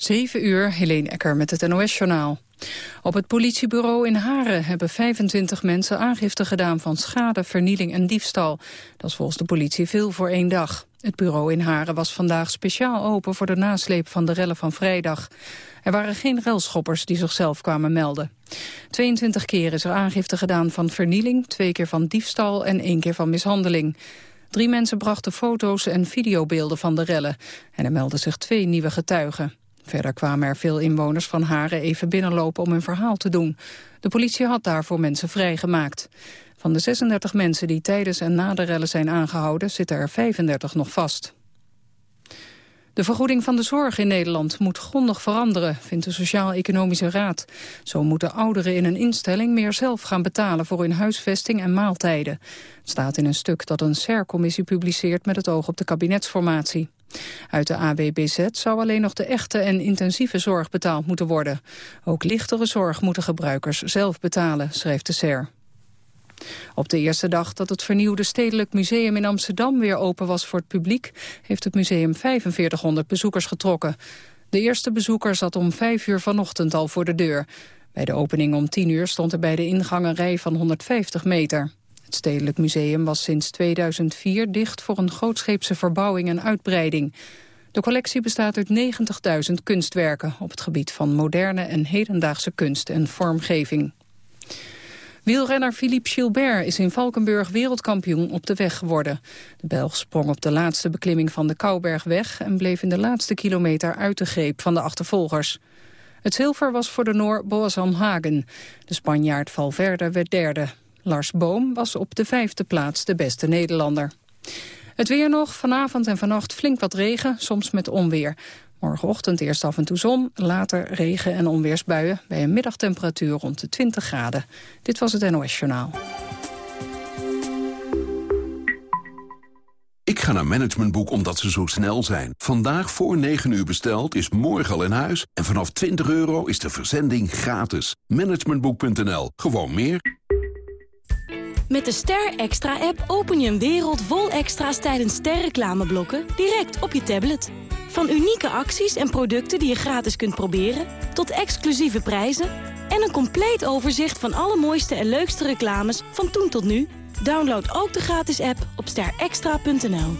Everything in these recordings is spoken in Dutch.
7 uur, Helene Ecker met het NOS-journaal. Op het politiebureau in Haren hebben 25 mensen aangifte gedaan van schade, vernieling en diefstal. Dat is volgens de politie veel voor één dag. Het bureau in Haren was vandaag speciaal open voor de nasleep van de rellen van vrijdag. Er waren geen relschoppers die zichzelf kwamen melden. 22 keer is er aangifte gedaan van vernieling, twee keer van diefstal en één keer van mishandeling. Drie mensen brachten foto's en videobeelden van de rellen. En er melden zich twee nieuwe getuigen. Verder kwamen er veel inwoners van Haren even binnenlopen om hun verhaal te doen. De politie had daarvoor mensen vrijgemaakt. Van de 36 mensen die tijdens en na de rellen zijn aangehouden... zitten er 35 nog vast. De vergoeding van de zorg in Nederland moet grondig veranderen, vindt de Sociaal-Economische Raad. Zo moeten ouderen in een instelling meer zelf gaan betalen voor hun huisvesting en maaltijden. Het staat in een stuk dat een SER-commissie publiceert met het oog op de kabinetsformatie. Uit de AWBZ zou alleen nog de echte en intensieve zorg betaald moeten worden. Ook lichtere zorg moeten gebruikers zelf betalen, schrijft de SER. Op de eerste dag dat het vernieuwde Stedelijk Museum in Amsterdam weer open was voor het publiek, heeft het museum 4500 bezoekers getrokken. De eerste bezoeker zat om 5 uur vanochtend al voor de deur. Bij de opening om 10 uur stond er bij de ingang een rij van 150 meter. Het Stedelijk Museum was sinds 2004 dicht voor een grootscheepse verbouwing en uitbreiding. De collectie bestaat uit 90.000 kunstwerken op het gebied van moderne en hedendaagse kunst en vormgeving. Wielrenner Philippe Gilbert is in Valkenburg wereldkampioen op de weg geworden. De Belg sprong op de laatste beklimming van de Kouberg weg... en bleef in de laatste kilometer uit de greep van de achtervolgers. Het zilver was voor de Noor Boazan Hagen. De Spanjaard Valverde werd derde. Lars Boom was op de vijfde plaats de beste Nederlander. Het weer nog, vanavond en vannacht flink wat regen, soms met onweer. Morgenochtend eerst af en toe zon, later regen en onweersbuien... bij een middagtemperatuur rond de 20 graden. Dit was het NOS Journaal. Ik ga naar Managementboek omdat ze zo snel zijn. Vandaag voor 9 uur besteld is morgen al in huis... en vanaf 20 euro is de verzending gratis. Managementboek.nl. Gewoon meer. Met de Ster Extra-app open je een wereld vol extra's tijdens sterreclameblokken direct op je tablet. Van unieke acties en producten die je gratis kunt proberen... tot exclusieve prijzen en een compleet overzicht van alle mooiste en leukste reclames van toen tot nu. Download ook de gratis app op sterextra.nl.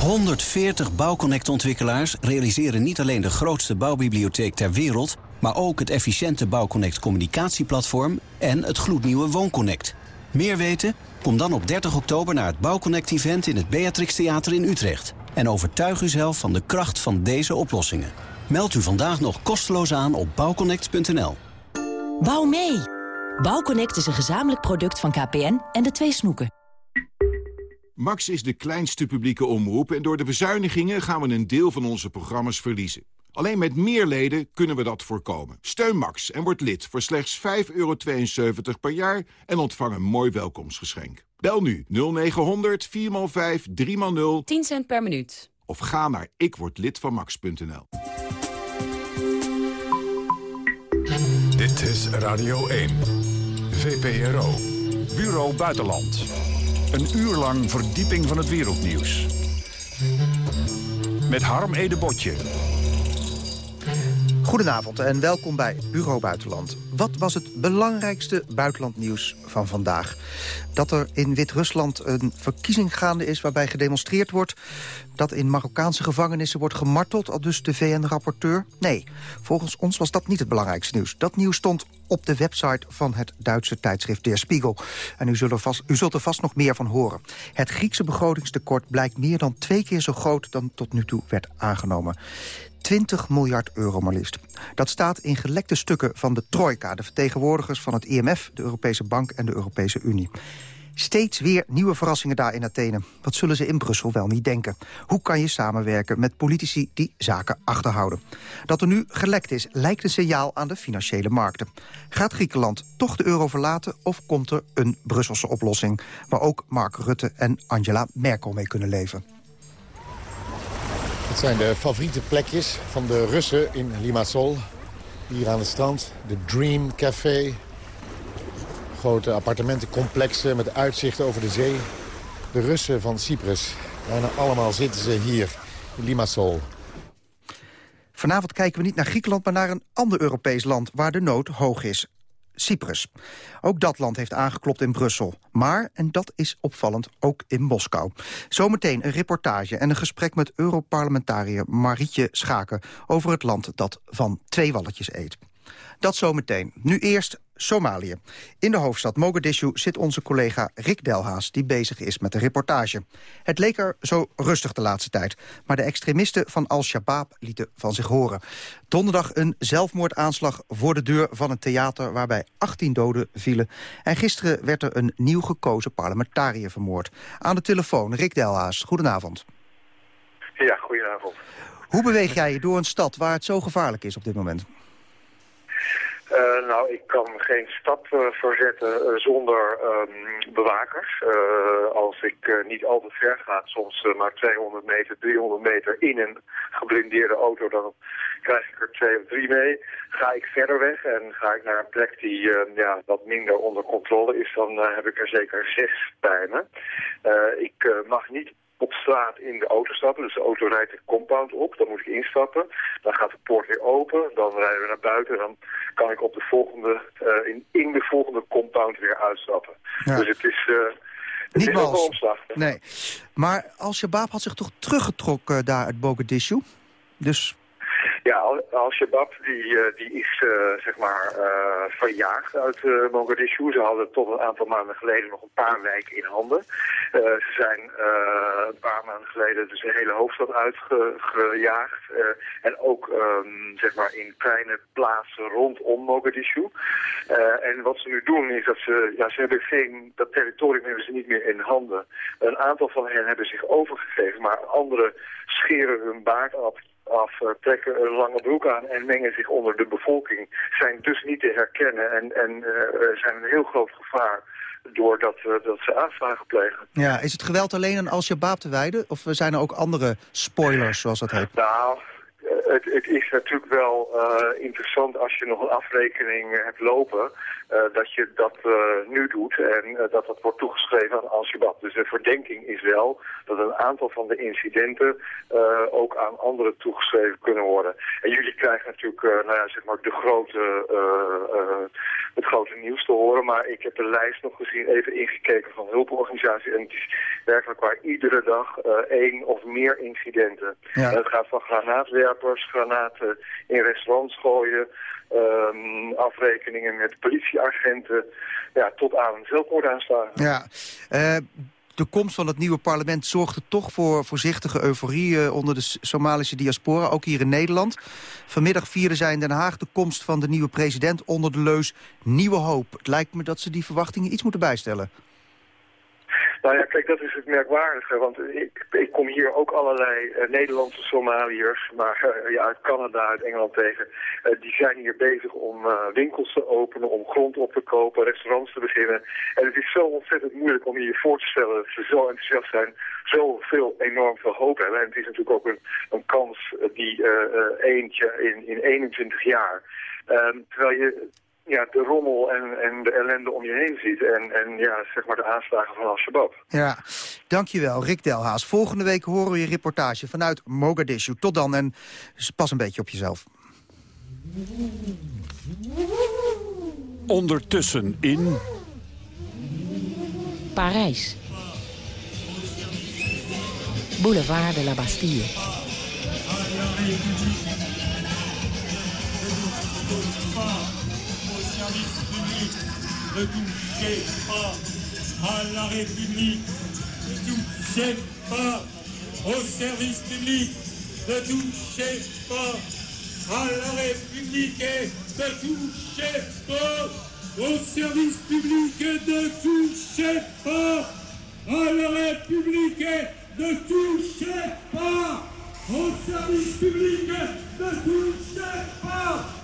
140 bouwconnect-ontwikkelaars realiseren niet alleen de grootste bouwbibliotheek ter wereld... maar ook het efficiënte Bouwconnect communicatieplatform en het gloednieuwe WoonConnect. Meer weten? Kom dan op 30 oktober naar het Bouwconnect-event in het Beatrix Theater in Utrecht. En overtuig uzelf van de kracht van deze oplossingen. Meld u vandaag nog kosteloos aan op bouwconnect.nl. Bouw mee! Bouwconnect is een gezamenlijk product van KPN en de twee snoeken. Max is de kleinste publieke omroep en door de bezuinigingen gaan we een deel van onze programma's verliezen. Alleen met meer leden kunnen we dat voorkomen. Steun Max en word lid voor slechts 5,72 per jaar en ontvang een mooi welkomstgeschenk. Bel nu 0900 4x5 3x0 10 cent per minuut. Of ga naar ikwordlidvanmax.nl. Dit is Radio 1. VPRO. Bureau Buitenland. Een uur lang verdieping van het wereldnieuws. Met Harm Edebotje. Goedenavond en welkom bij Bureau Buitenland. Wat was het belangrijkste buitenlandnieuws van vandaag? Dat er in Wit-Rusland een verkiezing gaande is waarbij gedemonstreerd wordt... dat in Marokkaanse gevangenissen wordt gemarteld, al dus de VN-rapporteur? Nee, volgens ons was dat niet het belangrijkste nieuws. Dat nieuws stond op de website van het Duitse tijdschrift Der Spiegel. En u vast, u zult er vast nog meer van horen. Het Griekse begrotingstekort blijkt meer dan twee keer zo groot... dan tot nu toe werd aangenomen. 20 miljard euro maar liefst. Dat staat in gelekte stukken van de Trojka... de vertegenwoordigers van het IMF, de Europese Bank en de Europese Unie. Steeds weer nieuwe verrassingen daar in Athene. Wat zullen ze in Brussel wel niet denken? Hoe kan je samenwerken met politici die zaken achterhouden? Dat er nu gelekt is, lijkt een signaal aan de financiële markten. Gaat Griekenland toch de euro verlaten of komt er een Brusselse oplossing... waar ook Mark Rutte en Angela Merkel mee kunnen leven? Het zijn de favoriete plekjes van de Russen in Limassol. Hier aan het strand, de Dream Café. Grote appartementencomplexen met uitzicht over de zee. De Russen van Cyprus. Bijna allemaal zitten ze hier in Limassol. Vanavond kijken we niet naar Griekenland, maar naar een ander Europees land... waar de nood hoog is. Cyprus. Ook dat land heeft aangeklopt in Brussel. Maar, en dat is opvallend, ook in Moskou. Zometeen een reportage en een gesprek met Europarlementariër Marietje Schaken... over het land dat van twee walletjes eet. Dat zometeen. Nu eerst Somalië. In de hoofdstad Mogadishu zit onze collega Rick Delhaas... die bezig is met de reportage. Het leek er zo rustig de laatste tijd. Maar de extremisten van Al-Shabaab lieten van zich horen. Donderdag een zelfmoordaanslag voor de deur van een theater... waarbij 18 doden vielen. En gisteren werd er een nieuw gekozen parlementariër vermoord. Aan de telefoon Rick Delhaas. Goedenavond. Ja, goedenavond. Hoe beweeg jij je door een stad waar het zo gevaarlijk is op dit moment? Uh, nou, ik kan geen stap uh, verzetten uh, zonder um, bewakers. als ik niet al te ver ga, soms maar 200 meter, 300 meter in een geblindeerde auto, dan krijg ik er twee of drie mee. Ga ik verder weg en ga ik naar een plek die ja, wat minder onder controle is, dan heb ik er zeker zes bij me. ik mag niet op straat in de auto stappen. Dus de auto rijdt de compound op, dan moet ik instappen. Dan gaat de poort weer open, dan rijden we naar buiten. Dan kan ik op de volgende, uh, in, in de volgende compound weer uitstappen. Dus het is... Uh, het Niet is omslag. Nee. Maar Al-Shabaab had zich toch teruggetrokken daar uit Mogadishu? Dus Ja, Al-Shabaab die, uh, die is uh, zeg maar uh, verjaagd uit Mogadishu. Ze hadden tot een aantal maanden geleden nog een paar wijken in handen. ze zijn een paar maanden geleden dus de hele hoofdstad uitgejaagd. en ook um, zeg maar in kleine plaatsen rondom Mogadishu. en wat ze nu doen is dat ze, ja, ze hebben geen, dat territorium hebben ze niet meer in handen. Een aantal van hen hebben zich overgegeven, maar anderen scheren hun baard af af, trekken een lange broek aan en mengen zich onder de bevolking. Zijn dus niet te herkennen en, en uh, zijn een heel groot gevaar doordat uh, dat ze aanslagen plegen. Ja, is het geweld alleen aan Al-Shabaab te wijden? Of zijn er ook andere spoilers, zoals dat heet? Nou, het, het, is natuurlijk wel uh, interessant als je nog een afrekening hebt lopen... Uh, dat je dat uh, nu doet en dat dat wordt toegeschreven aan Al-Shabaab. Dus de verdenking is wel dat een aantal van de incidenten ook aan anderen toegeschreven kunnen worden. En jullie krijgen natuurlijk nou ja, zeg maar de grote, het grote nieuws te horen. Maar ik heb de lijst nog gezien, even ingekeken van hulporganisaties. En het is werkelijk waar iedere dag één of meer incidenten. Ja. Het gaat van granaatwerpers, granaten in restaurants gooien... Um, afrekeningen met politieagenten, ja, tot aan zelfmoordaanslagen. Ja, uh, de komst van het nieuwe parlement zorgde toch voor voorzichtige euforie uh, onder de Somalische diaspora, ook hier in Nederland. Vanmiddag vierden zij in Den Haag de komst van de nieuwe president onder de leus Nieuwe Hoop. Het lijkt me dat ze die verwachtingen iets moeten bijstellen. Nou ja, kijk, dat is het merkwaardige, want ik, ik kom hier ook allerlei uh, Nederlandse Somaliërs, maar uh, ja, uit Canada, uit Engeland tegen, uh, die zijn hier bezig om winkels te openen, om grond op te kopen, restaurants te beginnen. En het is zo ontzettend moeilijk om je voor te stellen dat ze zo enthousiast zijn, zoveel enorm veel hoop hebben. En het is natuurlijk ook een, een kans die eentje in, in 21 jaar. Um, terwijl je ja, de rommel en, en de ellende om je heen ziet. En, en ja, zeg maar de aanslagen van Al-Shabaab. Ja, dankjewel Rick Delhaas. Volgende week horen we je reportage vanuit Mogadishu. Tot dan en pas een beetje op jezelf. Ondertussen in... Parijs. Boulevard de la Bastille. Ne touchez pas à la République, ne touchez pas au service public, ne touchez pas à la République et ne touchez pas au service public et ne touchez pas à la République et ne touchez pas au service public ne touchez pas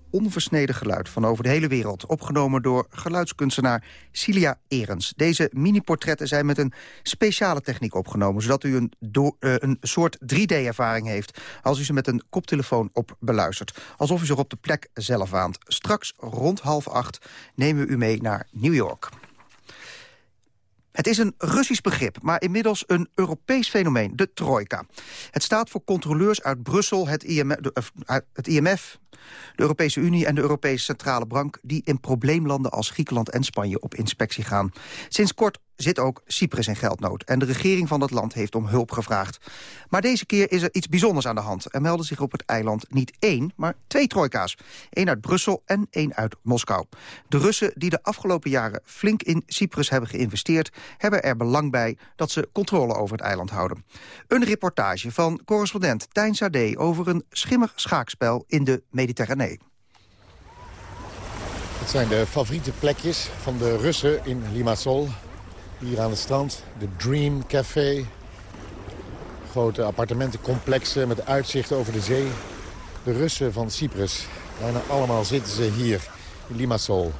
onversneden geluid van over de hele wereld. Opgenomen door geluidskunstenaar Cilia Erens. Deze mini-portretten zijn met een speciale techniek opgenomen... zodat u een, uh, een soort 3D-ervaring heeft als u ze met een koptelefoon op beluistert. Alsof u zich op de plek zelf waant. Straks rond half acht nemen we u mee naar New York. Het is een Russisch begrip, maar inmiddels een Europees fenomeen, de trojka. Het staat voor controleurs uit Brussel, het IMF, het IMF de Europese Unie en de Europese Centrale Bank... die in probleemlanden als Griekenland en Spanje op inspectie gaan. Sinds kort zit ook Cyprus in geldnood. En de regering van dat land heeft om hulp gevraagd. Maar deze keer is er iets bijzonders aan de hand. Er melden zich op het eiland niet één, maar twee trojka's. Eén uit Brussel en één uit Moskou. De Russen die de afgelopen jaren flink in Cyprus hebben geïnvesteerd... hebben er belang bij dat ze controle over het eiland houden. Een reportage van correspondent Tijn Sade... over een schimmig schaakspel in de Mediterranee. Het zijn de favoriete plekjes van de Russen in Limassol. Hier aan het strand, de Dream Café. Grote appartementencomplexen met uitzicht over de zee. De Russen van Cyprus. Bijna allemaal zitten ze hier in Limassol.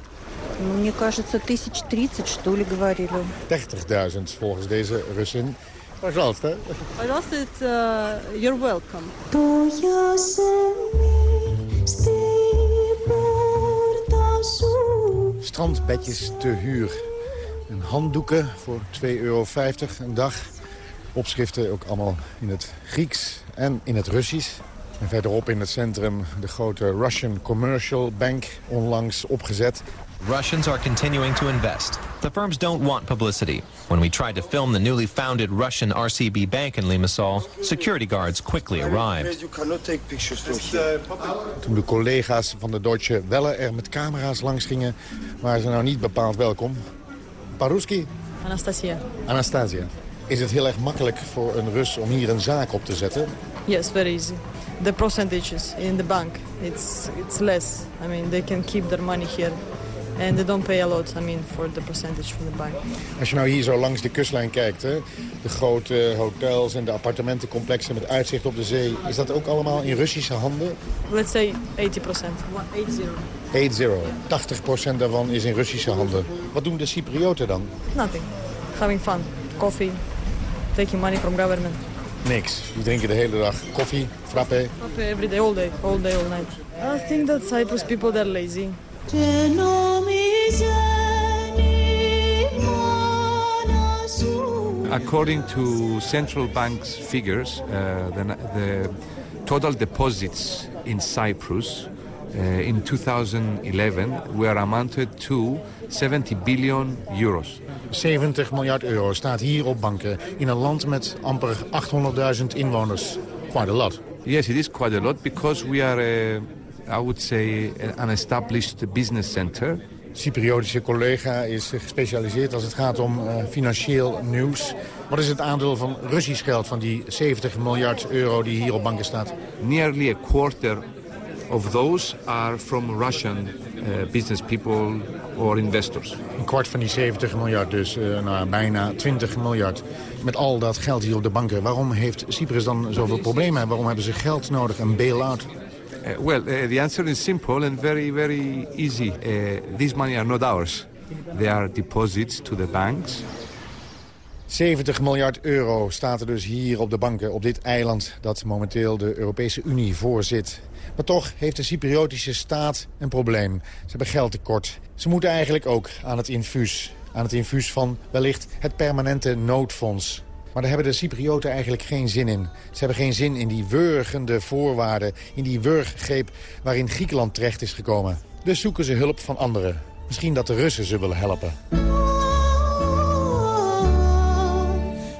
Мне кажется, тысяч тридцать, что ли, говорили. 30.000 volgens deze Russin. Пожалуйста. Пожалуйста, it's, uh, you're welcome. Strandbedjes te huur. en handdoeken voor 2,50 euro een dag. Opschriften ook allemaal in het Grieks en in het Russisch. En verderop in het centrum de grote Russian Commercial Bank onlangs opgezet. Russians are continuing to invest. The firms don't want publicity. When we tried to film the newly founded Russian RCB Bank in Limassol, security guards quickly arrived. Toen de collega's van de Deutsche Welle er met camera's langs gingen, waren ze nou niet bepaald welkom. Paruski? Anastasia. Anastasia. Is het heel erg makkelijk voor een Rus om hier een zaak op te zetten? Yes, very easy. The percentages in the bank, it's, it's less. I mean, they can keep their money here. And they don't pay a lot, I mean, for the percentage from the bank. Als je nou hier zo langs de kustlijn kijkt, hè, de grote hotels en de appartementencomplexen met uitzicht op de zee, is dat ook allemaal in Russische handen? Let's say 80%. 8-0. 80. 80% daarvan is in Russische handen. Wat doen de Cyprioten dan? Nothing. Having fun. Coffee. Taking money from government. Niks. Die drinken de hele dag koffie, frappe. Coffee every day, all day, all day, all night. I think that Cyprus people, they're lazy. According to central bank's figures, uh, the, the, total deposits in Cyprus uh, in 2011 were amounted to 70 billion euros. 70 miljard euro staat hier op banken in een land met amper 800.000 inwoners. Quite a lot. Yes, it is quite a lot because we are, uh, I would say, an established business center. Cypriotische collega is gespecialiseerd als het gaat om uh, financieel nieuws. Wat is het aandeel van Russisch geld van die 70 miljard euro die hier op banken staat? Nearly a quarter of those are from Russian uh, business people or investors. Een kwart van die 70 miljard dus, uh, nou, bijna 20 miljard. Met al dat geld hier op de banken. Waarom heeft Cyprus dan zoveel problemen? Waarom hebben ze geld nodig, een bail-out? Uh, well, uh, the answer is simple and very, very easy. Uh, these money are not ours. They are deposits to the banks. 70 miljard euro staat er dus hier op de banken, op dit eiland... dat momenteel de Europese Unie voorzit. Maar toch heeft de Cypriotische staat een probleem. Ze hebben geldtekort. Ze moeten eigenlijk ook aan het infuus. Aan het infuus van wellicht het permanente noodfonds. Maar daar hebben de Cyprioten eigenlijk geen zin in. Ze hebben geen zin in die wurgende voorwaarden, in die wurggreep waarin Griekenland terecht is gekomen. Dus zoeken ze hulp van anderen. Misschien dat de Russen ze willen helpen.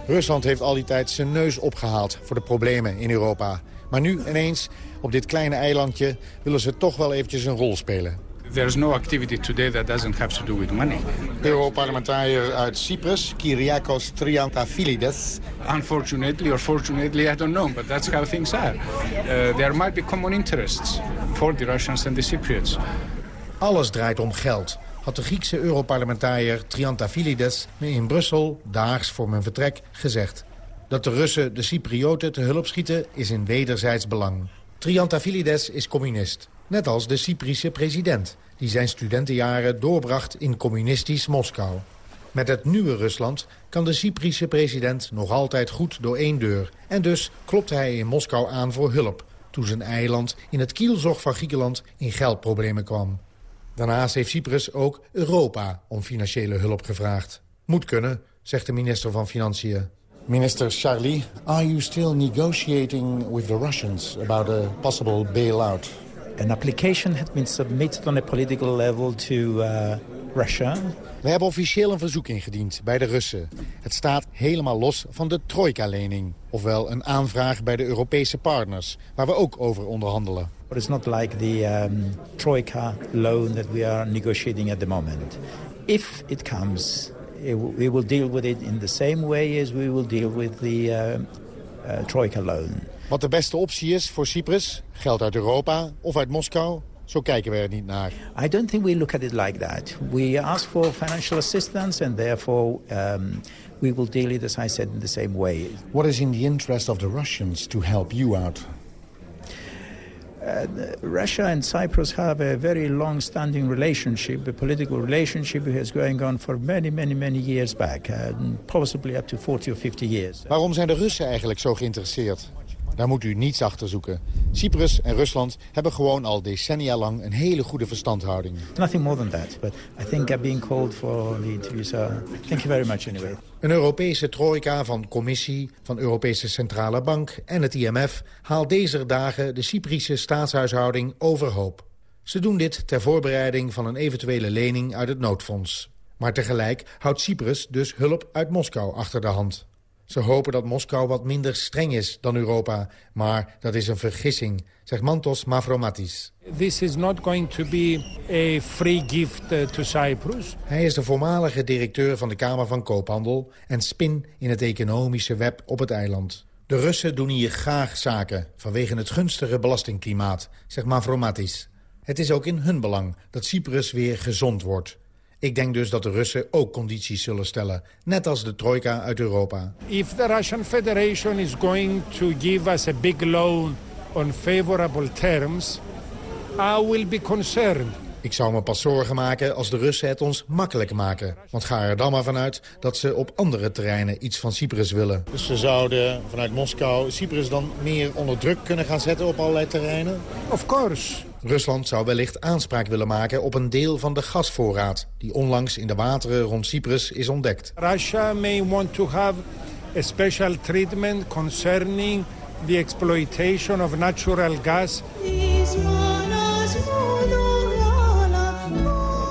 Rusland heeft al die tijd zijn neus opgehaald voor de problemen in Europa. Maar nu ineens, op dit kleine eilandje, willen ze toch wel eventjes een rol spelen. There's no activity today that doesn't have to do with money. Europarlementariër uit Cyprus, Kyriakos Triantafilides. Unfortunately or fortunately, I don't know, but that's how things are. Uh, there might be common interests for the Russians and the Cypriots. Alles draait om geld, had de Griekse Europarlementariër Triantafilides me in Brussel, daags voor mijn vertrek, gezegd. Dat de Russen de Cyprioten te hulp schieten is in wederzijds belang. Triantafilides is communist, net als de Cyprische president... die zijn studentenjaren doorbracht in communistisch Moskou. Met het nieuwe Rusland kan de Cyprische president nog altijd goed door één deur. En dus klopt hij in Moskou aan voor hulp... toen zijn eiland in het kielzog van Griekenland in geldproblemen kwam. Daarnaast heeft Cyprus ook Europa om financiële hulp gevraagd. Moet kunnen, zegt de minister van Financiën. Minister Charlie, are you still negotiating with the Russians about a possible bailout? An application has been submitted on a political level to uh, Russia. We hebben officieel een verzoek ingediend bij de Russen. Het staat helemaal los van de trojka-lening. Ofwel een aanvraag bij de Europese partners, waar we ook over onderhandelen. But it's not like the um, troika loan that we are negotiating at the moment. If it comes, we will deal with it in the same way as we will deal with the uh, uh, troika loan. Wat de beste optie is voor Cyprus, geld uit Europa of uit Moskou, zo kijken we er niet naar. I don't think we look at it like that. We ask for financial assistance and therefore um, we will deal it, as I said, in the same way. What is in the interest of the Russians to help you out? Uh, Russia and Cyprus have a very long-standing relationship, a political relationship that has going on for many, many, many years back, uh, possibly up to 40 or 50 years. Waarom zijn de Russen eigenlijk zo geïnteresseerd? Daar moet u niets achter zoeken. Cyprus en Rusland hebben gewoon al decennia lang een hele goede verstandhouding. Nothing more than that, but I think I'm being called for the interview, so thank you very much anyway. Een Europese trojka van Commissie, van Europese Centrale Bank en het IMF... haalt deze dagen de Cyprische staatshuishouding overhoop. Ze doen dit ter voorbereiding van een eventuele lening uit het noodfonds. Maar tegelijk houdt Cyprus dus hulp uit Moskou achter de hand. Ze hopen dat Moskou wat minder streng is dan Europa. Maar dat is een vergissing, zegt Mantos Mavromatis. This is not going to be a free gift uh, to Cyprus. Hij is de voormalige directeur van de Kamer van Koophandel... en spin in het economische web op het eiland. De Russen doen hier graag zaken vanwege het gunstige belastingklimaat, zegt Mavromatis. Het is ook in hun belang dat Cyprus weer gezond wordt. Ik denk dus dat de Russen ook condities zullen stellen, net als de trojka uit Europa. If the Russian Federation is going to give us a big loan on favorable terms, I will be concerned. Ik zou me pas zorgen maken als de Russen het ons makkelijk maken. Want ga er dan maar vanuit dat ze op andere terreinen iets van Cyprus willen. Dus ze zouden vanuit Moskou Cyprus dan meer onder druk kunnen gaan zetten op allerlei terreinen? Of course. Rusland zou wellicht aanspraak willen maken op een deel van de gasvoorraad... die onlangs in de wateren rond Cyprus is ontdekt. Russia may want to have a special treatment concerning the exploitation of natural gas.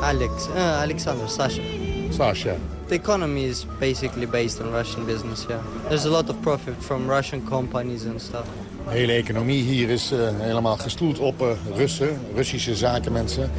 Alex, uh, Alexander, Sasha. Sasha. The economy is basically based on Russian business, yeah. There's a lot of profit from Russian companies and stuff. De hele economie hier is uh, helemaal gestoeld op uh, Russen, Russische zakenmensen.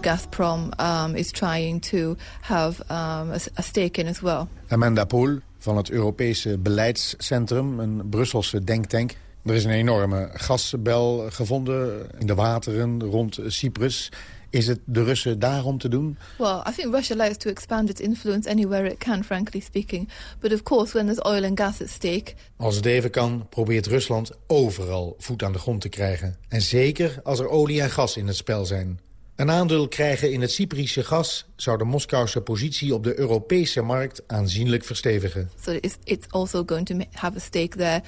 Gazprom um, is trying to have um, a, a stake in as well. Amanda Poel van het Europese Beleidscentrum, een Brusselse denktank. Er is een enorme gasbel gevonden in de wateren rond Cyprus. Is het de Russen daarom te doen? Well, I think Russia likes to expand its influence anywhere it can, frankly speaking. But of course, when there's oil and gas at stake... Als het even kan, probeert Rusland overal voet aan de grond te krijgen. En zeker als er olie en gas in het spel zijn. Een aandeel krijgen in het Cyprische gas zou de Moskouse positie op de Europese markt aanzienlijk verstevigen. So it's, it's also going to have a stake there,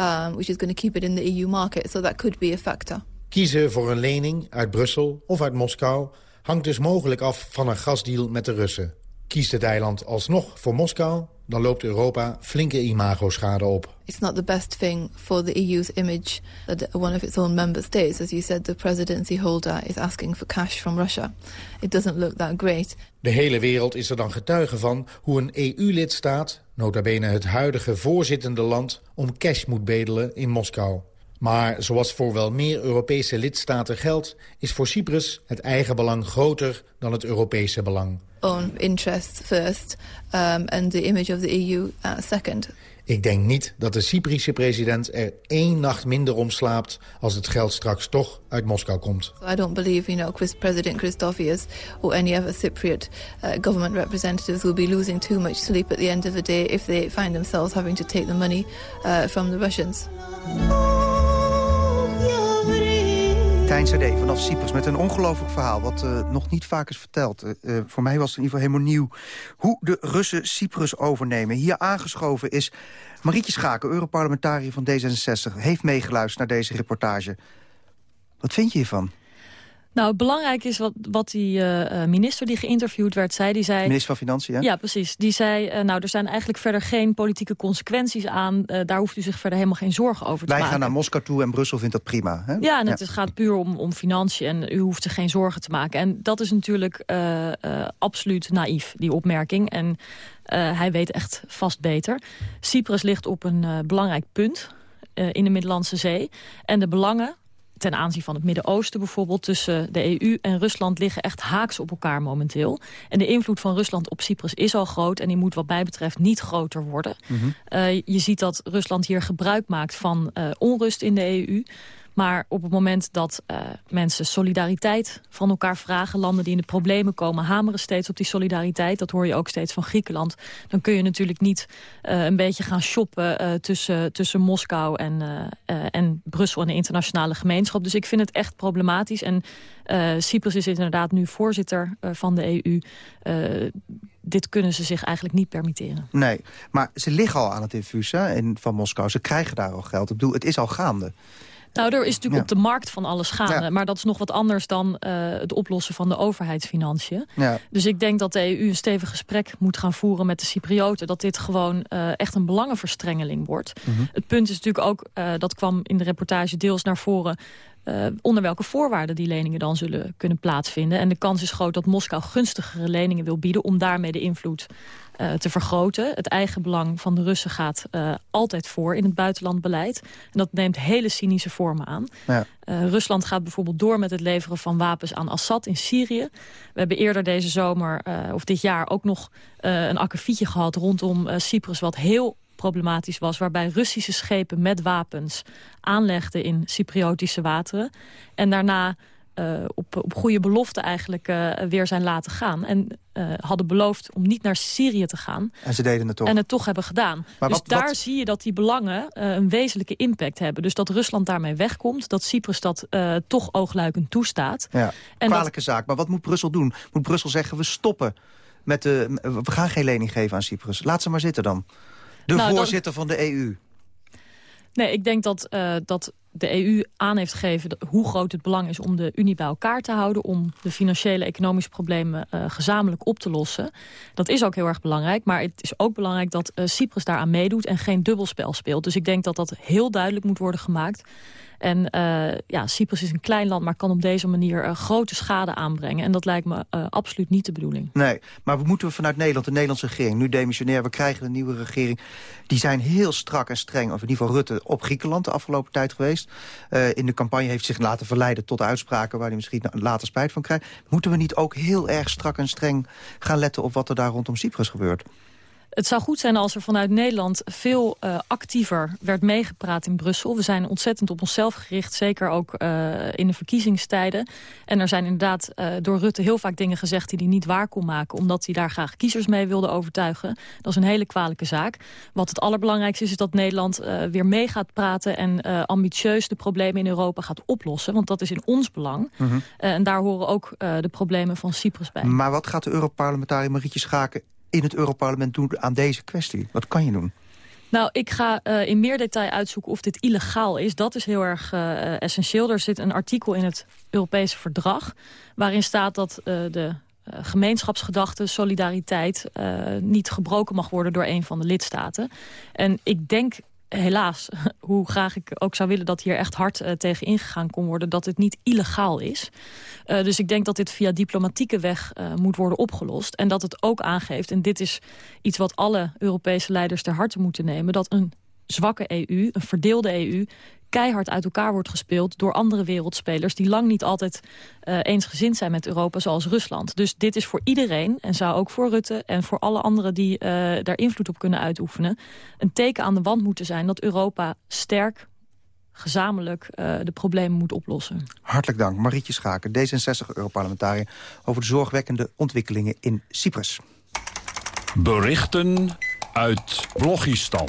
um, which is going to keep it in the EU market. So that could be a factor. Kiezen voor een lening uit Brussel of uit Moskou hangt dus mogelijk af van een gasdeal met de Russen. Kiest het eiland alsnog voor Moskou, dan loopt Europa flinke imagoschade op. It's not the best thing for the EU's image that one of its own member states, as you said, the presidency holder is asking for cash from Russia. It doesn't look that great. De hele wereld is er dan getuige van hoe een EU-lidstaat, nota bene het huidige voorzittende land, om cash moet bedelen in Moskou. Maar zoals voor wel meer Europese lidstaten geldt... is voor Cyprus het eigen belang groter dan het Europese belang. Own interests first um, and the image of the EU uh, second. Ik denk niet dat de Cyprische president er één nacht minder om slaapt... als het geld straks toch uit Moskou komt. I don't believe, you know, President Christofias or any other Cypriot uh, government representatives will be losing too much sleep at the end of the day... if they find themselves having to take the money uh, from the Russians. Tijn CD vanaf Cyprus met een ongelooflijk verhaal... wat uh, nog niet vaak is verteld. Uh, voor mij was het in ieder geval helemaal nieuw... hoe de Russen Cyprus overnemen. Hier aangeschoven is Marietje Schaken, Europarlementariër van D66... heeft meegeluisterd naar deze reportage. Wat vind je hiervan? Nou, belangrijk is wat, wat die uh, minister die geïnterviewd werd zei. Die zei minister van Financiën, ja? Ja, precies. Die zei, uh, nou, er zijn eigenlijk verder geen politieke consequenties aan. Uh, daar hoeft u zich verder helemaal geen zorgen over te Wij maken. Wij gaan naar Moskou toe en Brussel vindt dat prima. Hè? Ja, en het gaat puur om, om financiën en u hoeft zich geen zorgen te maken. En dat is natuurlijk absoluut naïef, die opmerking. En hij weet echt vast beter. Cyprus ligt op een belangrijk punt in de Middellandse Zee. En de belangen ten aanzien van het Midden-Oosten bijvoorbeeld... tussen de EU en Rusland liggen echt haaks op elkaar momenteel. En de invloed van Rusland op Cyprus is al groot... en die moet wat mij betreft niet groter worden. Mm -hmm. uh, je ziet dat Rusland hier gebruik maakt van uh, onrust in de EU... Maar op het moment dat uh, mensen solidariteit van elkaar vragen... landen die in de problemen komen hameren steeds op die solidariteit. Dat hoor je ook steeds van Griekenland. Dan kun je natuurlijk niet uh, een beetje gaan shoppen uh, tussen, tussen Moskou en, en Brussel en de internationale gemeenschap. Dus ik vind het echt problematisch. En Cyprus is inderdaad nu voorzitter van de EU dit kunnen ze zich eigenlijk niet permitteren. Nee, maar ze liggen al aan het infuus hè, van Moskou. Ze krijgen daar al geld. Ik bedoel, het is al gaande. Nou, er is natuurlijk ja. op de markt van alles gaande. Ja. Maar dat is nog wat anders dan uh, het oplossen van de overheidsfinanciën. Ja. Dus ik denk dat de EU een stevig gesprek moet gaan voeren met de Cyprioten. Dat dit gewoon uh, echt een belangenverstrengeling wordt. Mhm. Mm -hmm. Het punt is natuurlijk ook, uh, dat kwam in de reportage deels naar voren... Uh, onder welke voorwaarden die leningen dan zullen kunnen plaatsvinden. En de kans is groot dat Moskou gunstigere leningen wil bieden... om daarmee de invloed uh, te vergroten. Het eigen belang van de Russen gaat uh, altijd voor in het buitenlandbeleid. En dat neemt hele cynische vormen aan. Ja. Rusland gaat bijvoorbeeld door met het leveren van wapens aan Assad in Syrië. We hebben eerder deze zomer, of dit jaar, ook nog een akkefietje gehad... rondom Cyprus, wat heel problematisch was... waarbij Russische schepen met wapens aanlegden in Cypriotische wateren... en daarna uh, op, op goede belofte eigenlijk uh, weer zijn laten gaan. En uh, hadden beloofd om niet naar Syrië te gaan. En ze deden het toch. En het toch hebben gedaan. Maar dus wat, daar wat... zie je dat die belangen een wezenlijke impact hebben. Dus dat Rusland daarmee wegkomt. Dat Cyprus dat toch oogluikend toestaat. Ja, en kwalijke dat... zaak. Maar wat moet Brussel doen? Moet Brussel zeggen, we stoppen met de... We gaan geen lening geven aan Cyprus. Laat ze maar zitten dan. De nou, voorzitter van de EU. Nee, ik denk dat, uh, dat de EU aan heeft gegeven hoe groot het belang is om de Unie bij elkaar te houden. Om de financiële economische problemen uh, gezamenlijk op te lossen. Dat is ook heel erg belangrijk. Maar het is ook belangrijk dat uh, Cyprus daaraan meedoet en geen dubbelspel speelt. Dus ik denk dat dat heel duidelijk moet worden gemaakt. En uh, ja, Cyprus is een klein land, maar kan op deze manier uh, grote schade aanbrengen. En dat lijkt me uh, absoluut niet de bedoeling. Nee, maar we moeten vanuit Nederland, de Nederlandse regering, nu demissionair, we krijgen een nieuwe regering. Die zijn heel strak en streng, of in ieder geval Rutte, op Griekenland de afgelopen tijd geweest. in de campagne heeft zich laten verleiden tot uitspraken waar hij misschien later spijt van krijgt. Moeten we niet ook heel erg strak en streng gaan letten op wat er daar rondom Cyprus gebeurt? Het zou goed zijn als er vanuit Nederland veel uh, actiever werd meegepraat in Brussel. We zijn ontzettend op onszelf gericht, zeker ook uh, in de verkiezingstijden. En er zijn inderdaad uh, door Rutte heel vaak dingen gezegd die hij niet waar kon maken... omdat hij daar graag kiezers mee wilde overtuigen. Dat is een hele kwalijke zaak. Wat het allerbelangrijkste is, is dat Nederland weer mee gaat praten... en ambitieus de problemen in Europa gaat oplossen. Want dat is in ons belang. Mm -hmm. en daar horen ook de problemen van Cyprus bij. Maar wat gaat de Europarlementariër Marietje Schaken in het Europarlement doen aan deze kwestie? Wat kan je doen? Nou, ik ga uh, in meer detail uitzoeken of dit illegaal is. Dat is heel erg uh, essentieel. Er zit een artikel in het Europese verdrag... waarin staat dat uh, de gemeenschapsgedachte, solidariteit... niet gebroken mag worden door een van de lidstaten. En ik denk helaas, hoe graag ik ook zou willen dat hier echt hard uh, tegen ingegaan kon worden, dat het niet illegaal is. Uh, dus ik denk dat dit via diplomatieke weg uh, moet worden opgelost. En dat het ook aangeeft, en dit is iets wat alle Europese leiders ter harte moeten nemen, dat een zwakke EU, een verdeelde EU, keihard uit elkaar wordt gespeeld door andere wereldspelers... die lang niet altijd uh, eensgezind zijn met Europa, zoals Rusland. Dus dit is voor iedereen, en zou ook voor Rutte... en voor alle anderen die uh, daar invloed op kunnen uitoefenen... een teken aan de wand moeten zijn dat Europa sterk gezamenlijk uh, de problemen moet oplossen. Hartelijk dank, Marietje Schaken, D66-Europarlementariër... over de zorgwekkende ontwikkelingen in Cyprus. Berichten uit Blogistan.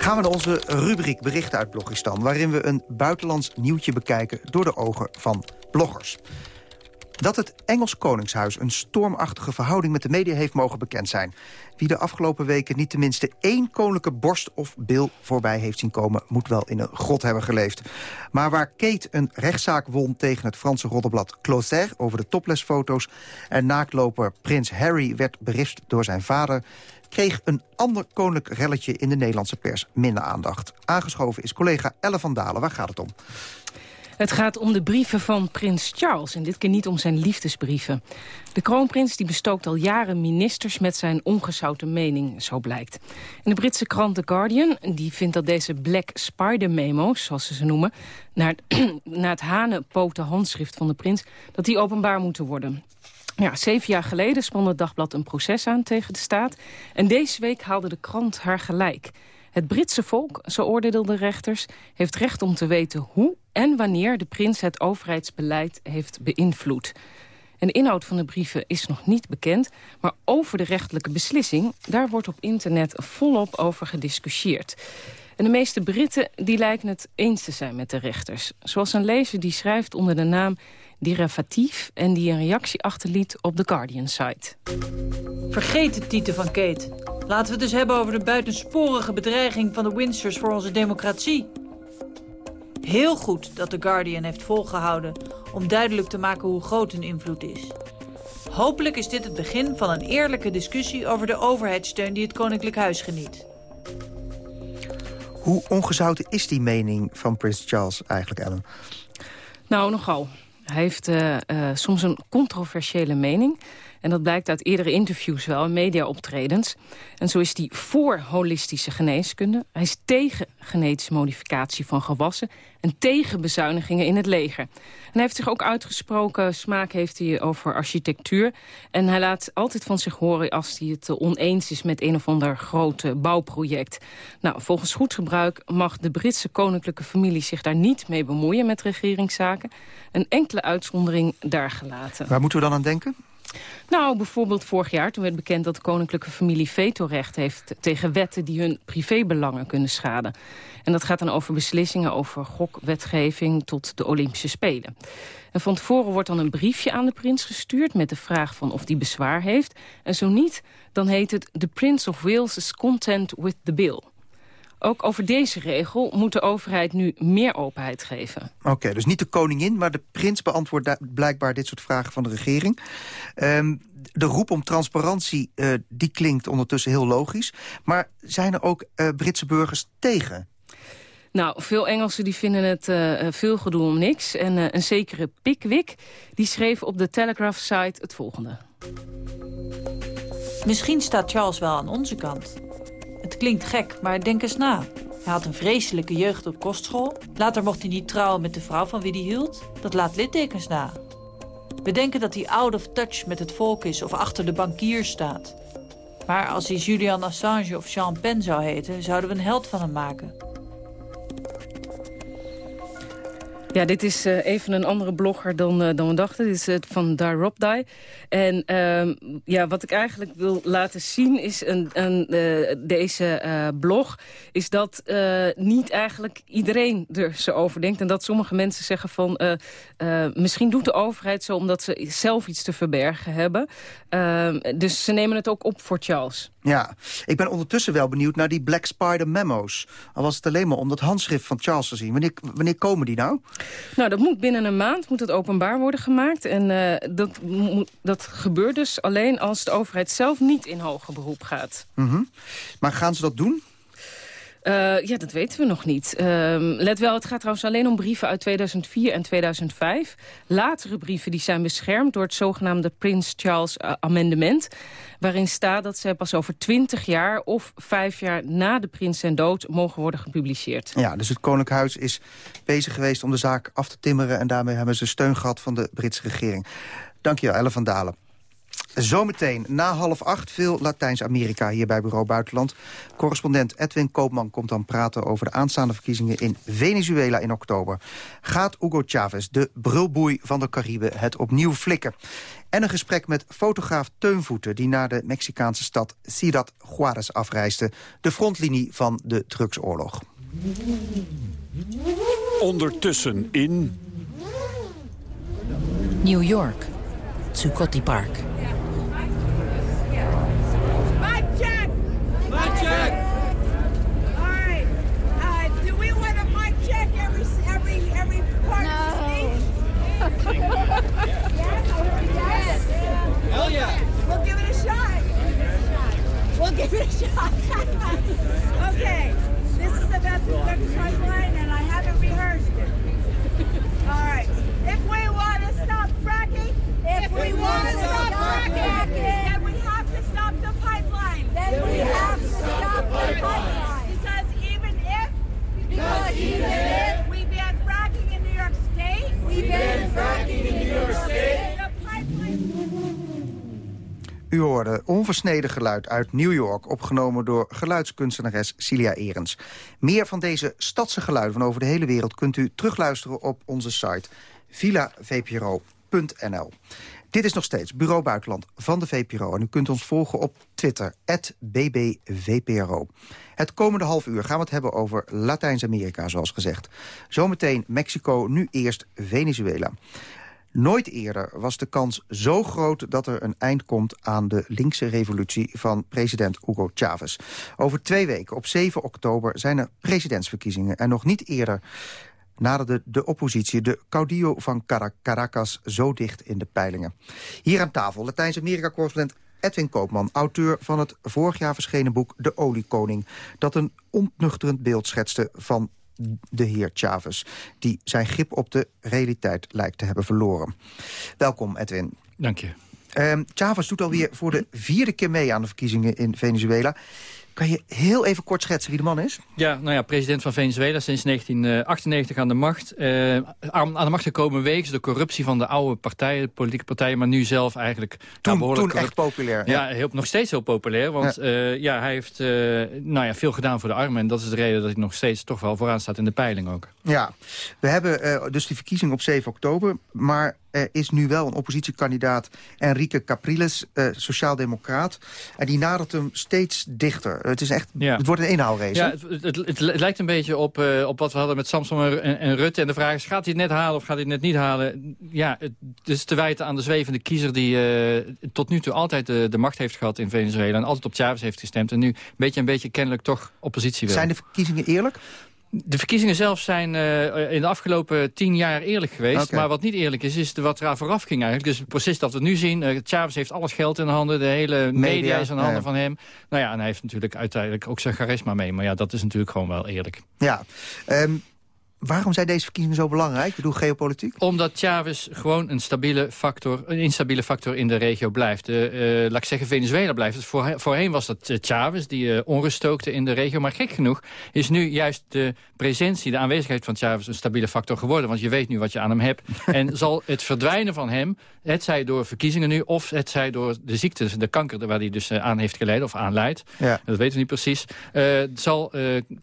Gaan we naar onze rubriek Berichten uit Blogistan... waarin we een buitenlands nieuwtje bekijken door de ogen van bloggers. Dat het Engels Koningshuis een stormachtige verhouding met de media heeft mogen bekend zijn. Wie de afgelopen weken niet tenminste één koninklijke borst of bil voorbij heeft zien komen... moet wel in een grot hebben geleefd. Maar waar Kate een rechtszaak won tegen het Franse roddelblad Closer... over de toplesfoto's en naaktloper prins Harry werd berispt door zijn vader kreeg een ander koninklijk relletje in de Nederlandse pers minder aandacht. Aangeschoven is collega Elle van Dalen. Waar gaat het om? Het gaat om de brieven van prins Charles en dit keer niet om zijn liefdesbrieven. De kroonprins die bestookt al jaren ministers met zijn ongezouten mening, zo blijkt. En de Britse krant The Guardian die vindt dat deze Black Spider memo's, zoals ze ze noemen... naar het, naar het hanenpoten handschrift van de prins, dat die openbaar moeten worden. Ja, zeven jaar geleden spande het dagblad een proces aan tegen de staat. En deze week haalde de krant haar gelijk. Het Britse volk, zo oordeelden de rechters, heeft recht om te weten hoe en wanneer de prins het overheidsbeleid heeft beïnvloed. En de inhoud van de brieven is nog niet bekend, maar over de rechtelijke beslissing, daar wordt op internet volop over gediscussieerd. En de meeste Britten die lijken het eens te zijn met de rechters. Zoals een lezer die schrijft onder de naam derivatief... en die een reactie achterliet op de Guardian-site. Vergeet de titel van Kate. Laten we het dus hebben over de buitensporige bedreiging van de Windsors voor onze democratie. Heel goed dat The Guardian heeft volgehouden om duidelijk te maken hoe groot hun invloed is. Hopelijk is dit het begin van een eerlijke discussie over de overheidssteun die het Koninklijk Huis geniet. Hoe ongezouten is die mening van Prins Charles eigenlijk, Ellen? Nou, nogal. Hij heeft uh, uh, soms een controversiële mening. En dat blijkt uit eerdere interviews wel en mediaoptredens. En zo is hij voor holistische geneeskunde. Hij is tegen genetische modificatie van gewassen... en tegen bezuinigingen in het leger. En hij heeft zich ook uitgesproken, smaak heeft hij over architectuur. En hij laat altijd van zich horen als hij het oneens is... met een of ander groot bouwproject. Nou, volgens goed gebruik mag de Britse koninklijke familie... zich daar niet mee bemoeien met regeringszaken. Een enkele uitzondering daar gelaten. Waar moeten we dan aan denken? Nou, bijvoorbeeld vorig jaar toen werd bekend dat de koninklijke familie vetorecht heeft tegen wetten die hun privébelangen kunnen schaden. En dat gaat dan over beslissingen over gokwetgeving tot de Olympische Spelen. En van tevoren wordt dan een briefje aan de prins gestuurd met de vraag van of die bezwaar heeft. En zo niet, dan heet het The Prince of Wales is content with the bill. Ook over deze regel moet de overheid nu meer openheid geven. Oké, dus niet de koningin, maar de prins beantwoordt blijkbaar dit soort vragen van de regering. Um, de roep om transparantie, uh, die klinkt ondertussen heel logisch. Maar zijn er ook uh, Britse burgers tegen? Nou, veel Engelsen die vinden het uh, veel gedoe om niks. En uh, een zekere Pickwick die schreef op de Telegraph-site het volgende. Misschien staat Charles wel aan onze kant. Het klinkt gek, maar denk eens na. Hij had een vreselijke jeugd op kostschool. Later mocht hij niet trouwen met de vrouw van wie hij hield. Dat laat littekens na. We denken dat hij out of touch met het volk is of achter de bankier staat. Maar als hij Julian Assange of Sean Penn zou heten... zouden we een held van hem maken. Ja, dit is uh, even een andere blogger dan, uh, dan we dachten. Dit is uh, van Darobdai. En ehm, ja, wat ik eigenlijk wil laten zien is een, een, deze blog... is dat niet eigenlijk iedereen er zo over denkt. En dat sommige mensen zeggen van... misschien doet de overheid zo omdat ze zelf iets te verbergen hebben. Ehm, dus ze nemen het ook op voor Charles. Ja, ik ben ondertussen wel benieuwd naar die Black Spider memos. Al was het alleen maar om dat handschrift van Charles te zien. Wanneer, wanneer komen die nou? Nou, dat moet binnen een maand moet het openbaar worden gemaakt. En uh, dat, dat gebeurt dus alleen als de overheid zelf niet in hoger beroep gaat. Mm -hmm. Maar gaan ze dat doen? Uh, ja, dat weten we nog niet. Uh, let wel, het gaat trouwens alleen om brieven uit 2004 en 2005. Latere brieven die zijn beschermd door het zogenaamde Prince Charles uh, Amendement. Waarin staat dat ze pas over 20 jaar of vijf jaar na de prins zijn dood mogen worden gepubliceerd. Ja, dus het Koninklijk Huis is bezig geweest om de zaak af te timmeren. En daarmee hebben ze steun gehad van de Britse regering. Dankjewel, Elle van Dalen. Zometeen, na half acht, veel Latijns-Amerika hier bij Bureau Buitenland. Correspondent Edwin Koopman komt dan praten over de aanstaande verkiezingen in Venezuela in oktober. Gaat Hugo Chavez, de brulboei van de Cariben, het opnieuw flikken? En een gesprek met fotograaf Teunvoeten... die naar de Mexicaanse stad Ciudad Juarez afreisde. De frontlinie van de drugsoorlog. Ondertussen in... New York, Zuccotti Park. Hell yeah. We'll give it a shot. We'll give it a shot. okay. This is about the drug pipeline, and I haven't rehearsed it. All right. If we want to stop fracking, if, if we, we want to stop, fracking, fracking, then we have to stop the pipeline. Then, then we have to stop the pipeline. Because even if, because even if we ban fracking in New York State, we ban fracking in New York State. U hoorde onversneden geluid uit New York... opgenomen door geluidskunstenares Cilia Erens. Meer van deze stadse geluiden van over de hele wereld... kunt u terugluisteren op onze site villavpro.nl. Dit is nog steeds Bureau Buitenland van de VPRO. En u kunt ons volgen op Twitter, @bbvpro. Het komende half uur gaan we het hebben over Latijns-Amerika, zoals gezegd. Zometeen Mexico, nu eerst Venezuela. Nooit eerder was de kans zo groot dat er een eind komt aan de linkse revolutie van president Hugo Chavez. Over twee weken, op 7 oktober, zijn er presidentsverkiezingen. En nog niet eerder naderde de oppositie de caudillo van Caracas zo dicht in de peilingen. Hier aan tafel Latijns-Amerika-correspondent Edwin Koopman, auteur van het vorig jaar verschenen boek De Oliekoning... dat een ontnuchterend beeld schetste van de heer Chavez... die zijn grip op de realiteit lijkt te hebben verloren. Welkom, Edwin. Dank je. Uh, Chavez doet alweer voor de vierde keer mee aan de verkiezingen in Venezuela. Kan je heel even kort schetsen wie de man is? Ja, nou ja, president van Venezuela sinds 1998 aan de macht. Uh, aan, de macht gekomen wegens de corruptie van de oude partijen, politieke partijen... maar nu zelf eigenlijk... Toen, nou, toen echt populair. Ja, ja heel, nog steeds heel populair. Want ja, uh, ja hij heeft uh, nou ja, veel gedaan voor de armen. En dat is de reden dat hij nog steeds toch wel vooraan staat in de peiling ook. Ja, we hebben dus die verkiezing op 7 oktober. Maar er is nu wel een oppositiekandidaat, Enrique Capriles, sociaaldemocraat. En die nadert hem steeds dichter. Het, is echt, het wordt een inhaalrace. Ja, het, het, het, lijkt een beetje op, uh, op wat we hadden met Samson en, en, Rutte. En de vraag is, gaat hij het net halen of gaat hij het net niet halen? Ja, het is te wijten aan de zwevende kiezer... die uh, tot nu toe altijd de, de, macht heeft gehad in Venezuela... en altijd op Chavez heeft gestemd. En nu een beetje, een beetje kennelijk toch oppositie wil. Zijn de verkiezingen eerlijk? De verkiezingen zelf zijn uh, in de afgelopen tien jaar eerlijk geweest. Okay. Maar wat niet eerlijk is, is de, wat eraan vooraf ging eigenlijk. Dus het proces dat we nu zien. Uh, Chavez heeft alles geld in de handen. De hele media, media is in de handen ja. van hem. Nou ja, en hij heeft natuurlijk uiteindelijk ook zijn charisma mee. Maar ja, dat is natuurlijk gewoon wel eerlijk. Ja, um, Waarom zijn deze verkiezingen zo belangrijk? Ik bedoel geopolitiek? Omdat Chavez gewoon een stabiele factor, een instabiele factor in de regio blijft. Uh, uh, laat ik zeggen, Venezuela blijft. Dus voor, voorheen was dat uh, Chavez die uh, onrust stookte in de regio. Maar gek genoeg is nu juist de presentie, de aanwezigheid van Chavez... een stabiele factor geworden. Want je weet nu wat je aan hem hebt. en zal het verdwijnen van hem, het zij door verkiezingen nu... of het zij door de ziekte, de kanker waar hij dus aan heeft geleden of aan leidt. Ja. Dat weten we niet precies. zal,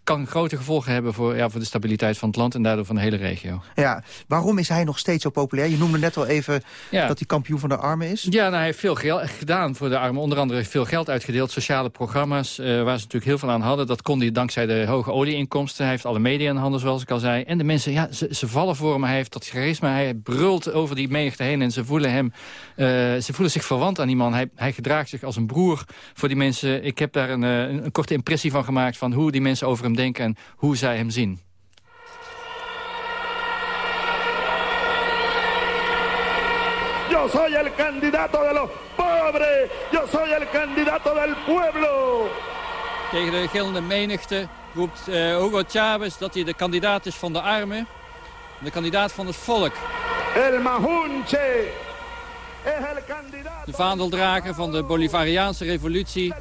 kan grote gevolgen hebben voor, ja, voor de stabiliteit van het land en daardoor van de hele regio. Ja, waarom is hij nog steeds zo populair? Je noemde net al even ja. dat hij kampioen van de armen is. Ja, nou, hij heeft veel geld gedaan voor de armen. Onder andere veel geld uitgedeeld, sociale programma's... Uh, waar ze natuurlijk heel veel aan hadden. Dat kon hij dankzij de hoge olieinkomsten. Hij heeft alle media in handen, zoals ik al zei. En de mensen, ja, ze, ze vallen voor hem. Hij heeft dat charisma. Hij brult over die menigte heen en ze voelen hem... Uh, ze voelen zich verwant aan die man. Hij, hij gedraagt zich als een broer voor die mensen. Ik heb daar een, een, een korte impressie van gemaakt... van hoe die mensen over hem denken en hoe zij hem zien. Yo soy el candidato de los pobres. Yo soy el candidato del pueblo. Tegen de gillende menigte roept uh, Hugo Chavez dat hij de kandidaat is van de armen. De kandidaat van het volk. El Mahunche. De vaandeldrager van de Bolivariaanse revolutie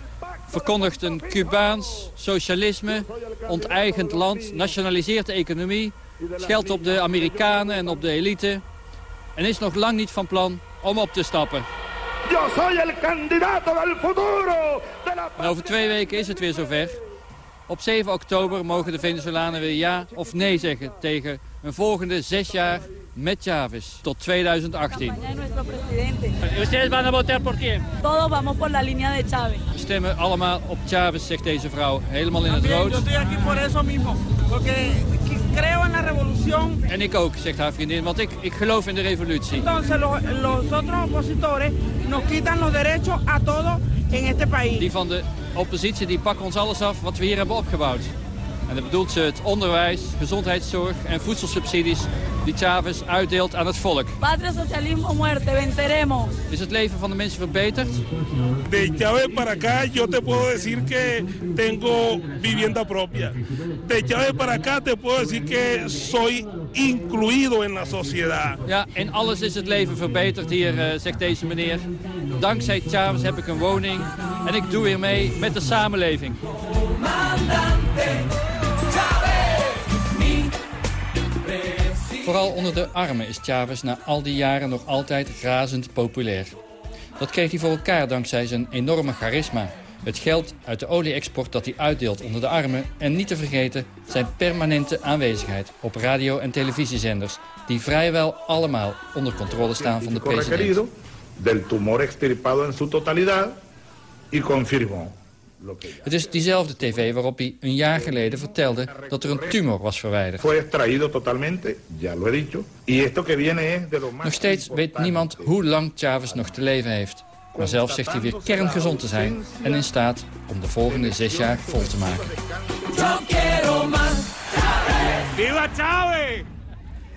verkondigt een Cubaans socialisme, onteigend land, nationaliseert de economie, scheldt op de Amerikanen en op de elite en is nog lang niet van plan om op te stappen. En over twee weken is het weer zover. Op 7 oktober mogen de Venezolanen weer ja of nee zeggen tegen een volgende zes jaar met Chavez tot 2018. Ustedes van a votar por quién? Todos vamos por la línea de Chávez. We stemmen allemaal op Chavez, zegt deze vrouw. Helemaal in het rood. Creo en la revolución. En ik ook, zegt haar vriendin, want ik, ik geloof in de revolutie. Entonces los, los otros opositores nos quitan los derechos a todos en este país. Die van de oppositie die pakken ons alles af wat we hier hebben opgebouwd. En dat bedoelt ze het onderwijs, gezondheidszorg en voedselsubsidies die Chavez uitdeelt aan het volk. Patria, socialismo, muerte, venceremos. Is het leven van de mensen verbeterd? De Chávez para acá yo te puedo decir que tengo vivienda propia. De Chávez para acá te puedo decir que soy incluido en la sociedad. Ja, in alles is het leven verbeterd hier, uh, zegt deze meneer. Dankzij Chavez heb ik een woning en ik doe weer mee met de samenleving. Vooral onder de armen is Chavez na al die jaren nog altijd razend populair. Dat kreeg hij voor elkaar dankzij zijn enorme charisma. Het geld uit de olie-export dat hij uitdeelt onder de armen... en niet te vergeten zijn permanente aanwezigheid op radio- en televisiezenders... die vrijwel allemaal onder controle staan van de president. del tumor extirpado en su totalidad y confirmó het is diezelfde tv waarop hij een jaar geleden vertelde dat er een tumor was verwijderd. Nog steeds weet niemand hoe lang Chavez nog te leven heeft. Maar zelf zegt hij weer kerngezond te zijn en in staat om de volgende zes jaar vol te maken. Viva Chavez!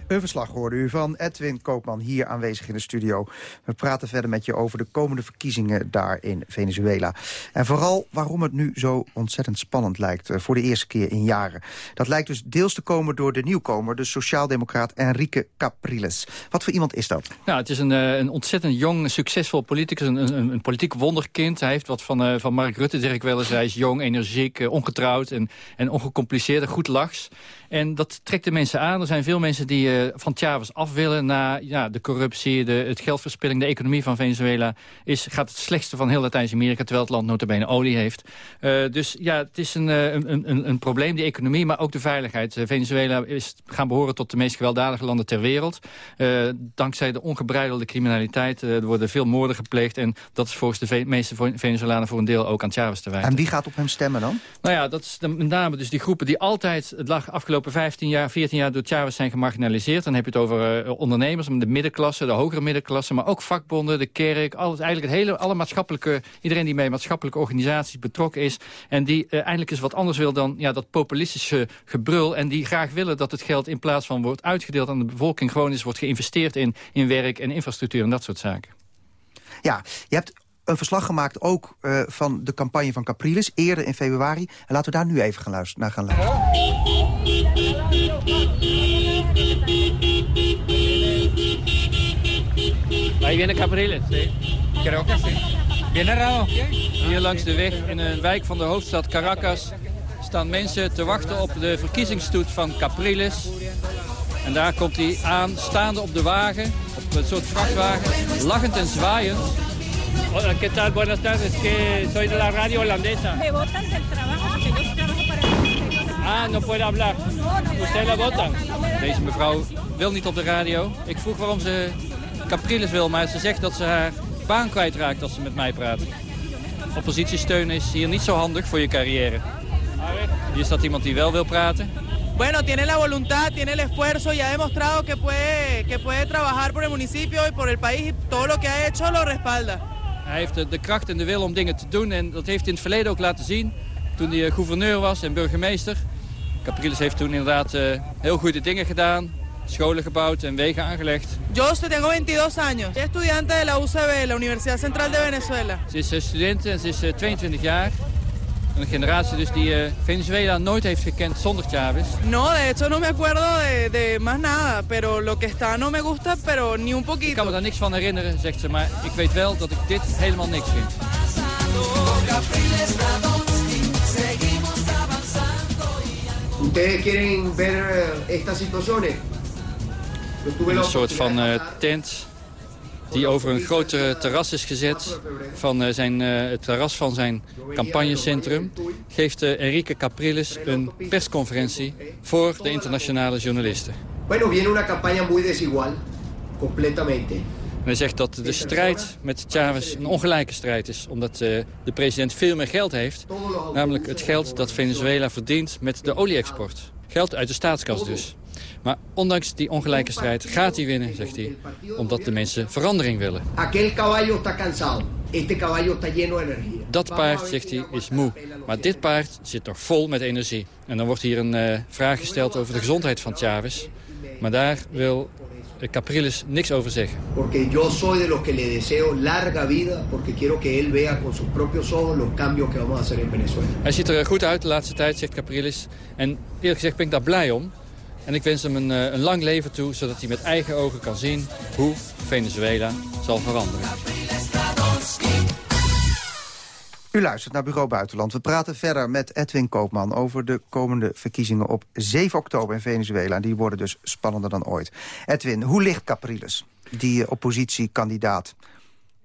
Een verslag hoorde u van Edwin Koopman hier aanwezig in de studio. We praten verder met je over de komende verkiezingen daar in Venezuela. En vooral waarom het nu zo ontzettend spannend lijkt eh, voor de eerste keer in jaren. Dat lijkt dus deels te komen door de nieuwkomer, de sociaaldemocraat Enrique Capriles. Wat voor iemand is dat? Nou, het is een, eh, een ontzettend jong, succesvol politicus, een, een, een politiek wonderkind. Hij heeft wat van, uh, van Mark Rutte, zeg ik wel eens. Hij is jong, energiek, ongetrouwd en, en ongecompliceerd, goed lachs. En dat trekt de mensen aan. Er zijn veel mensen die uh, van Chavez af willen... na ja, de corruptie, de, het geldverspilling, de economie van Venezuela... Is, gaat het slechtste van heel Latijns-Amerika... terwijl het land notabene olie heeft. Uh, dus ja, het is een, een, een, een probleem, die economie, maar ook de veiligheid. Venezuela is gaan behoren tot de meest gewelddadige landen ter wereld. dankzij de ongebreidelde criminaliteit er worden veel moorden gepleegd... en dat is volgens de meeste Venezolanen voor een deel ook aan Chavez te wijten. En wie gaat op hem stemmen dan? Nou ja, dat is de, met name dus die groepen die altijd het lag afgelopen afgelopen 15 jaar, 14 jaar door Chavez zijn gemarginaliseerd. Dan heb je het over uh, ondernemers, de middenklasse, de hogere middenklasse... maar ook vakbonden, de kerk, alles, eigenlijk het hele, alle maatschappelijke... iedereen die bij maatschappelijke organisaties betrokken is... en die uh, eindelijk eens wat anders wil dan ja, dat populistische gebrul... en die graag willen dat het geld in plaats van wordt uitgedeeld aan de bevolking... gewoon eens wordt geïnvesteerd in, in werk en infrastructuur en dat soort zaken. Ja, je hebt een verslag gemaakt ook uh, van de campagne van Capriles, eerder in februari. En laten we daar nu even gaan luisteren, naar gaan luisteren. Ahí viene Capriles, sí. Creo que sí. Viene raro. Hier langs de weg in een wijk van de hoofdstad Caracas staan mensen te wachten op de verkiezingsstoet van Capriles. En daar komt hij aan, staande op de wagen, op een soort vrachtwagen, lachend en zwaaiend. Hola, ¿qué tal? Buenas tardes, que soy de la radio holandesa. Me botan del trabajo porque yo trabajo para Ah, no puede hablar. Usted la votan. Deze mevrouw wil niet op de radio. Ik vroeg waarom ze Capriles wil, maar ze zegt dat ze haar baan kwijtraakt als ze met mij praat. Oppositiesteun is hier niet zo handig voor je carrière. Hier staat iemand die wel wil praten. Bueno, tiene la voluntad, tiene el esfuerzo y ha demostrado que puede, que puede trabajar por el municipio y por el país y todo lo que ha hecho lo respalda. Hij heeft de kracht en de wil om dingen te doen en dat heeft hij in het verleden ook laten zien. Toen hij gouverneur was en burgemeester. Capriles heeft toen inderdaad uh, heel goede dingen gedaan. Scholen gebouwd en wegen aangelegd. Yo tengo 22 años. Estudiante de la UCB, la Universidad Central de Venezuela. Ze is student en ze is 22 jaar. Een generatie dus die uh, Venezuela nooit heeft gekend zonder Chavez. No, de hecho no me acuerdo de, de más nada. Pero lo que está no me gusta, pero ni un poquito. Ik kan me daar niks van herinneren, zegt ze. Maar ik weet wel dat ik dit helemaal niks vind. Ustedes quieren ver estas situaciones? Een soort van uh, tent die over een groot terras is gezet. Van uh, zijn, uh, het terras van zijn campagnecentrum geeft uh, Enrique Capriles een persconferentie voor de internationale journalisten. Bueno, viene una campaña muy desigual, completamente. hij zegt dat de strijd met Chavez een ongelijke strijd is. Omdat de president veel meer geld heeft. Namelijk het geld dat Venezuela verdient met de olie-export. Geld uit de staatskas dus. Maar ondanks die ongelijke strijd gaat hij winnen, zegt hij. Omdat de mensen verandering willen. Dat paard, zegt hij, is moe. Maar dit paard zit nog vol met energie. En dan wordt hier een uh, vraag gesteld over de gezondheid van Chavez. Maar daar wil Capriles niks over zeggen. Porque yo soy de los que le deseo larga vida, porque quiero que él vea con sus propios ojos los cambios que vamos a hacer en Venezuela. Hij ziet er goed uit de laatste tijd, zegt Capriles. En eerlijk gezegd ben ik daar blij om. En ik wens hem een, een lang leven toe, zodat hij met eigen ogen kan zien hoe Venezuela zal veranderen. U luistert naar Bureau Buitenland. We praten verder met Edwin Koopman over de komende verkiezingen op 7 oktober in Venezuela. En die worden dus spannender dan ooit. Edwin, hoe ligt Capriles, die oppositiekandidaat?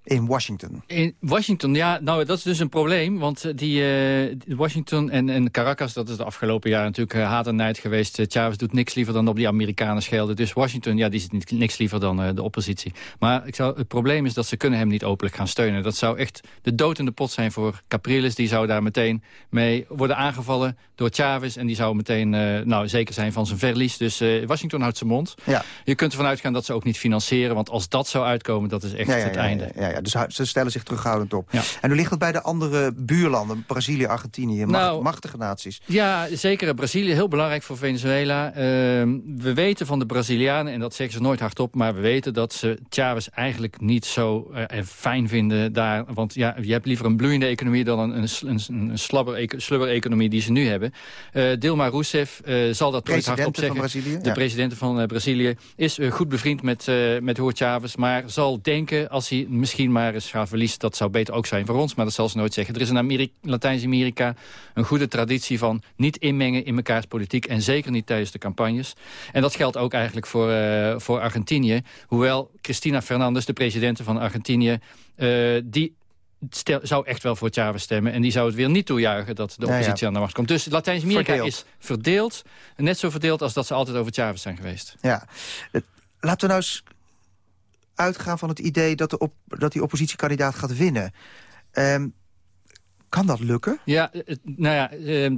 In Washington. In Washington, ja, nou dat is dus een probleem. Want die uh, Washington en, en Caracas, dat is de afgelopen jaren natuurlijk uh, haat en nijd geweest. Uh, Chavez doet niks liever dan op die Amerikanen schelden. Dus Washington, ja, die zit niks liever dan de oppositie. Maar ik zou, het probleem is dat ze kunnen hem niet openlijk gaan steunen. Dat zou echt de dood in de pot zijn voor Capriles. Die zou daar meteen mee worden aangevallen door Chavez. En die zou meteen, nou, zeker zijn van zijn verlies. Dus Washington houdt zijn mond. Ja. Je kunt ervan uitgaan dat ze ook niet financieren. Want als dat zou uitkomen, dat is echt ja, ja, het einde. Ja, dus ze stellen zich terughoudend op. En hoe ligt het bij de andere buurlanden? Brazilië, Argentinië, nou, machtige naties. Ja, zeker. Brazilië, heel belangrijk voor Venezuela. Uh, we weten van de Brazilianen, en dat zeggen ze nooit hardop... maar we weten dat ze Chavez eigenlijk niet zo uh, fijn vinden daar. Want ja, je hebt liever een bloeiende economie... dan een, een, een, een slubber-economie die ze nu hebben. Uh, Dilma Rousseff zal dat nooit hardop zeggen. Brazilië, de ja. president van Brazilië is goed bevriend met, met Hugo Chavez... maar zal denken, als hij misschien maar eens gaan verliest... dat zou beter ook zijn voor ons, maar dat zal ze nooit zeggen. Er is in Latijns-Amerika een goede traditie van niet inmengen in mekaars politiek... en zeker niet tijdens de campagnes. En dat geldt ook eigenlijk voor, uh, voor Argentinië. Hoewel Cristina Fernandez, de president van Argentinië... Uh, die Stel, zou echt wel voor Chavez stemmen. En die zou het weer niet toejuichen dat de oppositie ja, ja. aan de macht komt. Dus Latijns-Amerika is verdeeld. Net zo verdeeld als dat ze altijd over Chavez zijn geweest. Ja. Laten we nou eens uitgaan van het idee dat, de op, dat die oppositiekandidaat gaat winnen. Um, kan dat lukken? Ja, het, nou ja,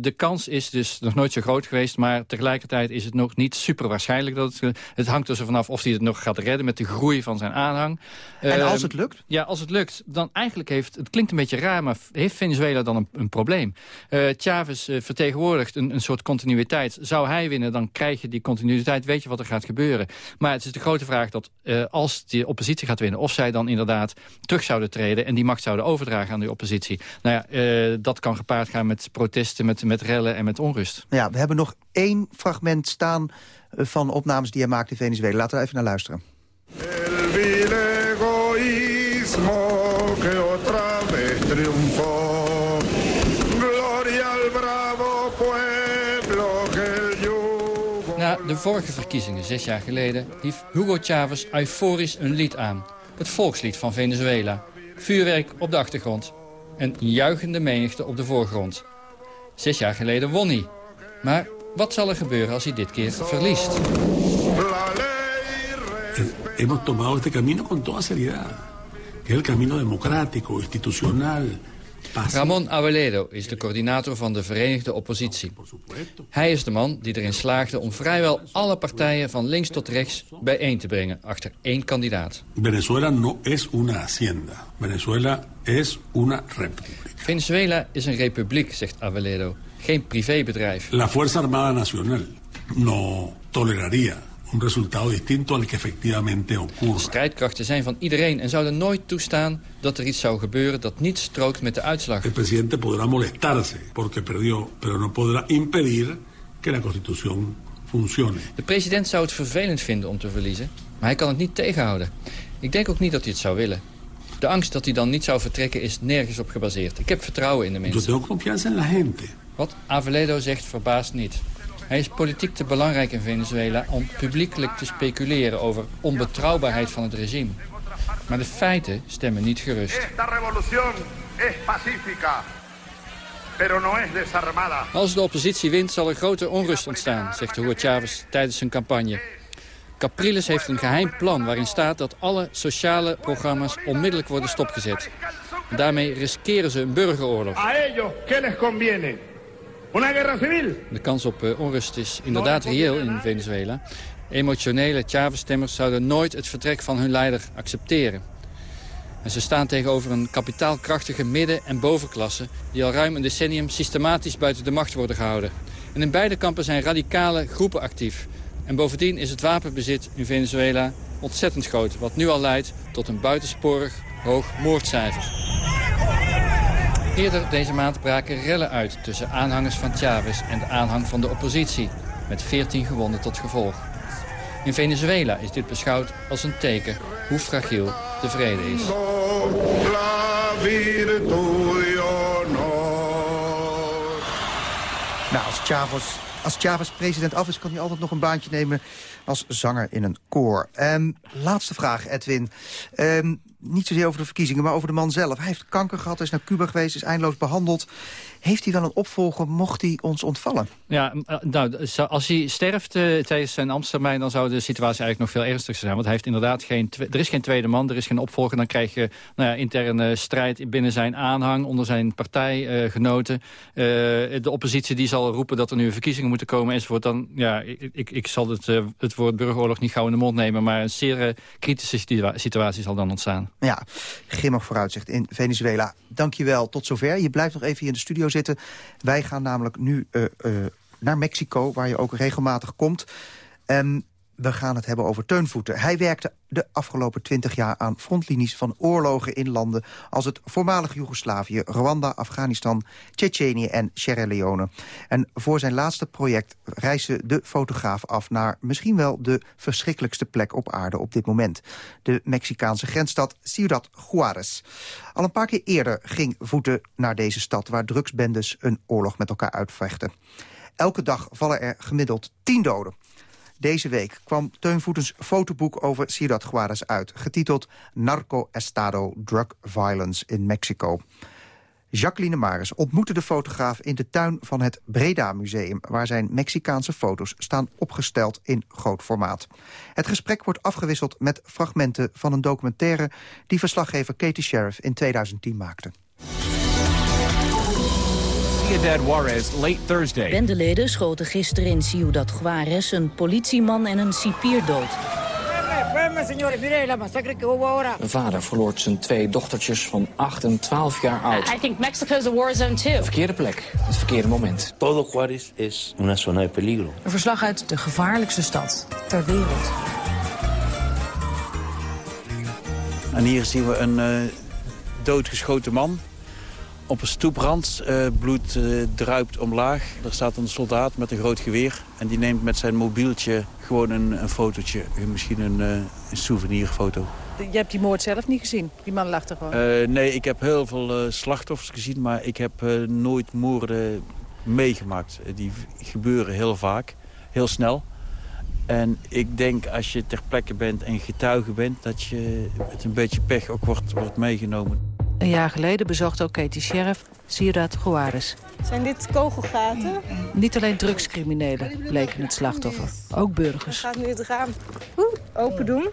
de kans is dus nog nooit zo groot geweest... maar tegelijkertijd is het nog niet super waarschijnlijk. Dat het, het hangt dus er vanaf of hij het nog gaat redden... met de groei van zijn aanhang. En als het lukt? Ja, als het lukt, dan eigenlijk heeft... het klinkt een beetje raar, maar heeft Venezuela dan een, een probleem? Uh, Chavez vertegenwoordigt een, een soort continuïteit. Zou hij winnen, dan krijg je die continuïteit. Weet je wat er gaat gebeuren. Maar het is de grote vraag dat uh, als die oppositie gaat winnen... of zij dan inderdaad terug zouden treden... en die macht zouden overdragen aan die oppositie. Nou ja, uh, dat kan gepaard gaan met protesten, met, met rellen en met onrust. Ja, we hebben nog één fragment staan van opnames die hij maakt in Venezuela. Laten we even naar luisteren. El vil egoísmo que otra vez triunfó. Gloria al bravo pueblo que el Na de vorige verkiezingen, zes jaar geleden, hief Hugo Chavez euforisch een lied aan. Het volkslied van Venezuela. Vuurwerk op de achtergrond en juichende menigte op de voorgrond. Zes jaar geleden won hij. Maar wat zal er gebeuren als hij dit keer verliest? Hemos tomado este camino con toda seriedad. Que es el camino democrático, Ramon Aveledo is de coördinator van de Verenigde Oppositie. Hij is de man die erin slaagde om vrijwel alle partijen van links tot rechts bijeen te brengen achter één kandidaat. Venezuela no es una hacienda. Venezuela es una república. Venezuela is een republiek, zegt Aveledo. Geen privébedrijf. La Fuerza Armada Nacional no toleraría un resultado distinto al que efectivamente De ocurre. strijdkrachten zijn van iedereen en zouden nooit toestaan dat er iets zou gebeuren dat niet strookt met de uitslag. El presidente podrá molestarse porque perdió, pero no podrá impedir que la Constitución funcione. De president zou het vervelend vinden om te verliezen, maar hij kan het niet tegenhouden. Ik denk ook niet dat hij het zou willen. De angst dat hij dan niet zou vertrekken is nergens op gebaseerd. Ik heb vertrouwen in de Yo mensen. tengo confianza en la gente. Wat Aveledo zegt verbaast niet. Hij is politiek te belangrijk in Venezuela om publiekelijk te speculeren over onbetrouwbaarheid van het regime. Maar de feiten stemmen niet gerust. Als de oppositie wint zal er grote onrust ontstaan, zegt Hugo Chavez tijdens zijn campagne. Capriles heeft een geheim plan waarin staat dat alle sociale programma's onmiddellijk worden stopgezet. Daarmee riskeren ze een burgeroorlog. De kans op eh, onrust is inderdaad reëel in Venezuela. Emotionele Chavez-stemmers zouden nooit het vertrek van hun leider accepteren. En ze staan tegenover een kapitaalkrachtige midden- en bovenklasse... die al ruim een decennium systematisch buiten de macht worden gehouden. En in beide kampen zijn radicale groepen actief. En bovendien is het wapenbezit in Venezuela ontzettend groot... wat nu al leidt tot een buitensporig hoog moordcijfer. Eerder deze maand braken rellen uit tussen aanhangers van Chavez en de aanhang van de oppositie, met 14 gewonden tot gevolg. In Venezuela is dit beschouwd als een teken hoe fragiel de vrede is. Nou, als Chavez, als Chavez president af is... kan hij altijd nog een baantje nemen als zanger in een koor. Ehm, laatste vraag, Edwin. Ehm, niet zozeer over de verkiezingen, maar over de man zelf. Hij heeft kanker gehad, is naar Cuba geweest, is eindeloos behandeld. Heeft hij wel een opvolger, mocht hij ons ontvallen? Ja, eh, nou, als hij sterft eh, tijdens zijn ambtstermijn... dan zou de situatie eigenlijk nog veel ernstiger zijn. Want hij heeft inderdaad geen... Er is geen tweede man, er is geen opvolger. Dan krijg je nou ja, interne strijd binnen zijn aanhang... onder zijn partijgenoten. Eh, de oppositie die zal roepen dat er nu verkiezingen moeten komen enzovoort. Dan, ja, ik, ik, zal het, het woord burgeroorlog niet gauw in de mond nemen... maar een zeer kritische situa- situatie zal dan ontstaan. Ja, grimmig vooruitzicht in Venezuela. Dank je wel, tot zover. Je blijft nog even hier in de studio zitten. Wij gaan namelijk nu eh, eh, naar Mexico, waar je ook regelmatig komt. En we gaan het hebben over Teunvoeten. Hij werkte de afgelopen twintig jaar aan frontlinies van oorlogen in landen... als het voormalig Joegoslavië, Rwanda, Afghanistan, Tsjetsjenië en Sierra Leone. En voor zijn laatste project reisde de fotograaf af... naar misschien wel de verschrikkelijkste plek op aarde op dit moment. De Mexicaanse grensstad Ciudad Juarez. Al een paar keer eerder ging Voeten naar deze stad... waar drugsbendes een oorlog met elkaar uitvechten. Elke dag vallen er gemiddeld tien doden. Deze week kwam Teun Voetens fotoboek over Ciudad Juarez uit... getiteld Narco Estado Drug Violence in Mexico. Jacqueline Maris ontmoette de fotograaf in de tuin van het Breda Museum... waar zijn Mexicaanse foto's staan opgesteld in groot formaat. Het gesprek wordt afgewisseld met fragmenten van een documentaire... die verslaggever Katie Sheriff in 2010 maakte. Ciudad Juarez late Thursday. Bendeleden schoten gisteren in Ciudad Juarez een politieman en een cipier dood. Een vader verloor zijn twee dochtertjes van 8 en 12 jaar oud. I think Mexico's a war zone too. Verkeerde plek, het verkeerde moment. Todo Juárez es una zona de peligro. Een verslag uit de gevaarlijkste stad ter wereld. En hier zien we een eh, doodgeschoten man. Op een stoeprand, eh, bloed eh, druipt omlaag. Er staat een soldaat met een groot geweer. En die neemt met zijn mobieltje gewoon een, een fotootje. Misschien een, eh, een souvenirfoto. Je hebt die moord zelf niet gezien? Die man lag er gewoon? Nee, ik heb heel veel slachtoffers gezien, maar ik heb nooit moorden meegemaakt. Die gebeuren heel vaak, heel snel. En ik denk als je ter plekke bent en getuige bent... dat je met een beetje pech ook wordt, wordt meegenomen. Een jaar geleden bezocht ook Katie Sheriff Ciudad Juarez. Zijn dit kogelgaten? Niet alleen drugscriminelen bleken het slachtoffer, ook burgers. Gaat nu het raam Oeh, open doen.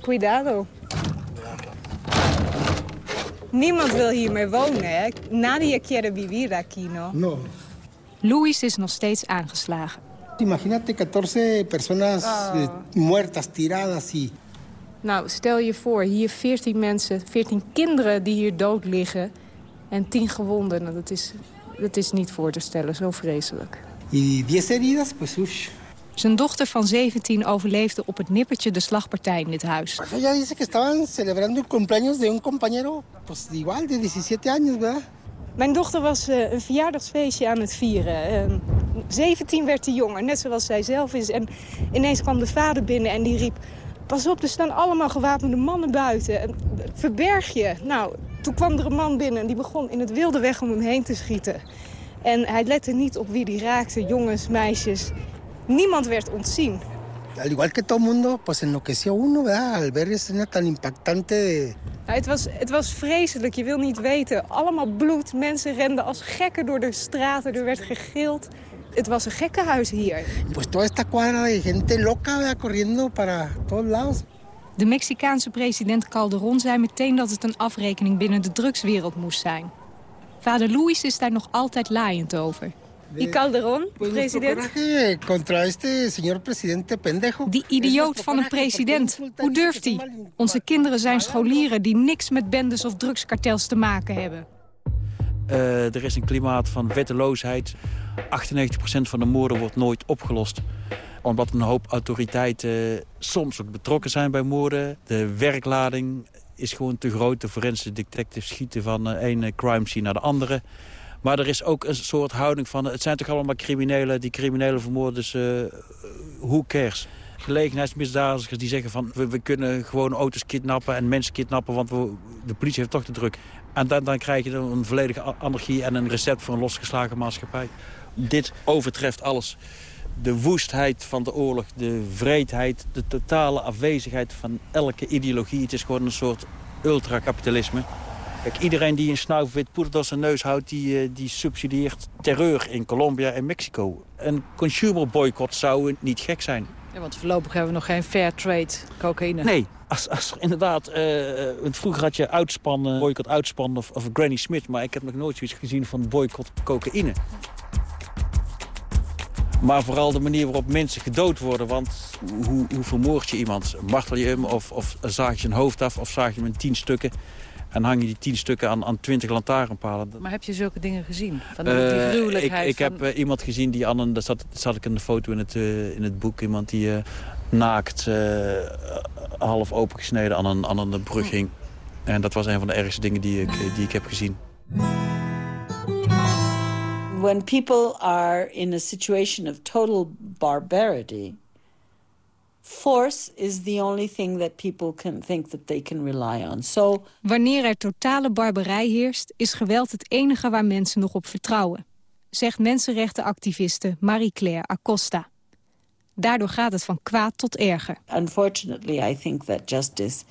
Cuidado. Niemand wil hier meer wonen, hè? Nadie quiere vivir aquí, no? No. Luis is nog steeds aangeslagen. Imagínate 14 personas eh, muertas, tiradas y... Nou, stel je voor, hier 14 mensen, 14 kinderen die hier dood liggen... en 10 gewonden. Nou, dat, is, dat is niet voor te stellen, zo vreselijk. Y 10 heridas, pues uff. Zijn dochter van 17 overleefde op het nippertje de slagpartij in dit huis. Ella dice que estaban celebrando el cumpleaños de un compañero, pues igual de 17 años, ¿verdad? Mijn dochter was uh, een verjaardagsfeestje aan het vieren. Uh, 17 werd hij jonger, net zoals zij zelf is. En ineens kwam de vader binnen en die riep... Pas op, er staan allemaal gewapende mannen buiten. Verberg je. Nou, toen kwam er een man binnen en die begon in het wilde weg om hem heen te schieten. En hij lette niet op wie die raakte, jongens, meisjes. Niemand werd ontzien. Al igual que todo mundo, pues enloqueció uno, ¿verdad? Al ver escena tan impactante. Nou, het, was, het was vreselijk, je wil niet weten. Allemaal bloed, mensen renden als gekken door de straten, er werd gegild. Het was een gekkenhuis hier. Pues toda esta cuadra de gente loca. Corriendo para todos lados. De Mexicaanse president Calderon zei meteen dat het een afrekening binnen de drugswereld moest zijn. Vader Luis is daar nog altijd laaiend over. Die Calderon, president? Contra este señor presidente pendejo. Die idioot van een president. Hoe durft hij? Onze kinderen zijn scholieren die niks met bendes of drugskartels te maken hebben. Uh, er is een klimaat van wetteloosheid. 98% van de moorden wordt nooit opgelost omdat een hoop autoriteiten soms ook betrokken zijn bij moorden. De werklading is gewoon te groot. De forensische detectives schieten van de ene crime scene naar de andere. Maar er is ook een soort houding van... het zijn toch allemaal criminelen, die criminelen vermoorden, dus uh, who cares? Gelegenheidsmisdadigers die zeggen van... We, we, kunnen gewoon auto's kidnappen en mensen kidnappen... want we, de politie heeft toch de druk. En dan, dan krijg je een volledige anarchie en een recept voor een losgeslagen maatschappij. Dit overtreft alles de woestheid van de oorlog, de vreedheid, de totale afwezigheid van elke ideologie. Het is gewoon een soort ultracapitalisme. Kijk, iedereen die een snuifwit poeder door zijn neus houdt... Die, eh, die subsidieert terreur in Colombia en Mexico. Een consumer boycott zou niet gek zijn. Ja, want voorlopig hebben we nog geen fair trade cocaïne. Nee, als, als er inderdaad... Uh, vroeger had je uitspannen, boycott uitspannen of, of Granny Smith... maar ik heb nog nooit zoiets gezien van boycott cocaïne. Maar vooral de manier waarop mensen gedood worden. Want hoe, hoe vermoord je iemand? Martel je hem of, of zaag je een hoofd af of zaag je hem in tien stukken? En hang je die tien stukken aan, aan twintig lantaarnpalen. Maar heb je zulke dingen gezien? Van die uh, gruwelijkheid? Ik, ik heb uh, iemand gezien die aan een... Daar zat, zat ik in de foto in het, uh, in het boek. Iemand die naakt, half opengesneden aan een, aan een brug hing. En dat was een van de ergste dingen die ik, die ik heb gezien. when people are in a situation of total barbarity, force is the only thing that people can think that they can rely on. So, Wanneer er totale barbarij heerst, is geweld het enige waar mensen nog op vertrouwen, zegt mensenrechtenactiviste Marie-Claire Acosta. Daardoor gaat het van kwaad tot erger. Unfortunately, I think that justice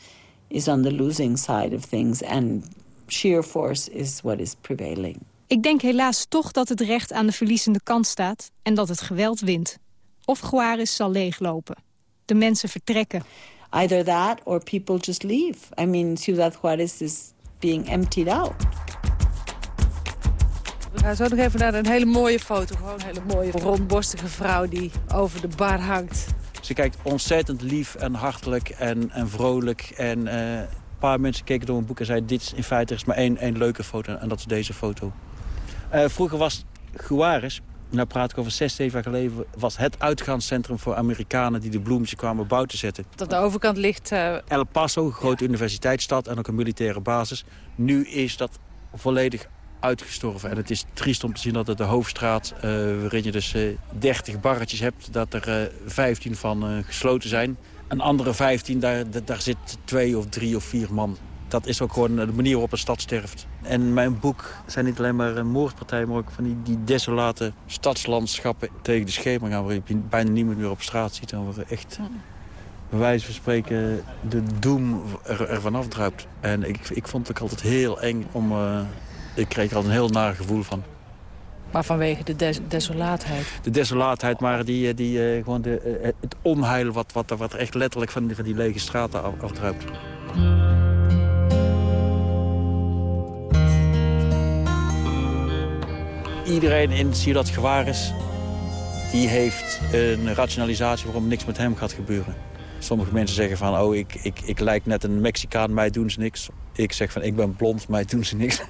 is on the losing side of things and sheer force is what is prevailing. Ik denk helaas toch dat het recht aan de verliezende kant staat... en dat het geweld wint. Of Juarez zal leeglopen. De mensen vertrekken. Either that or people just leave. I mean, Ciudad Juarez is being emptied out. We gaan zo nog even naar een hele mooie foto. Gewoon een hele mooie rondborstige vrouw die over de bar hangt. Ze kijkt ontzettend lief en hartelijk en, en vrolijk. En uh, een paar mensen keken door een boek en zeiden... dit is in feite is maar één, één leuke foto en dat is deze foto. Uh, vroeger was Juarez, nou praat ik over zes, zeven jaar geleden... was het uitgaanscentrum voor Amerikanen die de bloemetjes kwamen bouwen te zetten. Dat de overkant ligt... Uh... El Paso, een grote ja. universiteitsstad en ook een militaire basis. Nu is dat volledig uitgestorven. En het is triest om te zien dat het de hoofdstraat, uh, waarin je dus uh, 30 barretjes hebt... dat er uh, 15 van gesloten zijn. En andere 15, daar, daar zit twee of drie of vier man dat is ook gewoon de manier waarop een stad sterft. En mijn boek zijn niet alleen maar een moordpartij... maar ook van die, die desolate stadslandschappen tegen de schemer waar je bijna niemand meer op straat ziet. En waar echt, bij wijze van spreken, de doem er, ervan afdruipt. En ik, ik vond het ook altijd heel eng om... Ik kreeg er altijd een heel naar gevoel van. Maar vanwege de des desolaatheid? De desolaatheid, maar die, eh, die, uh, gewoon de, uh, het onheil wat, wat, wat er echt letterlijk van die, van die lege straten af, afdruipt. iedereen in Ciudad Juarez die heeft een rationalisatie waarom niks met hem gaat gebeuren. Sommige mensen zeggen van, oh, ik, ik, ik lijk net een Mexicaan, mij doen ze niks. Ik zeg van, ik ben blond, mij doen ze niks.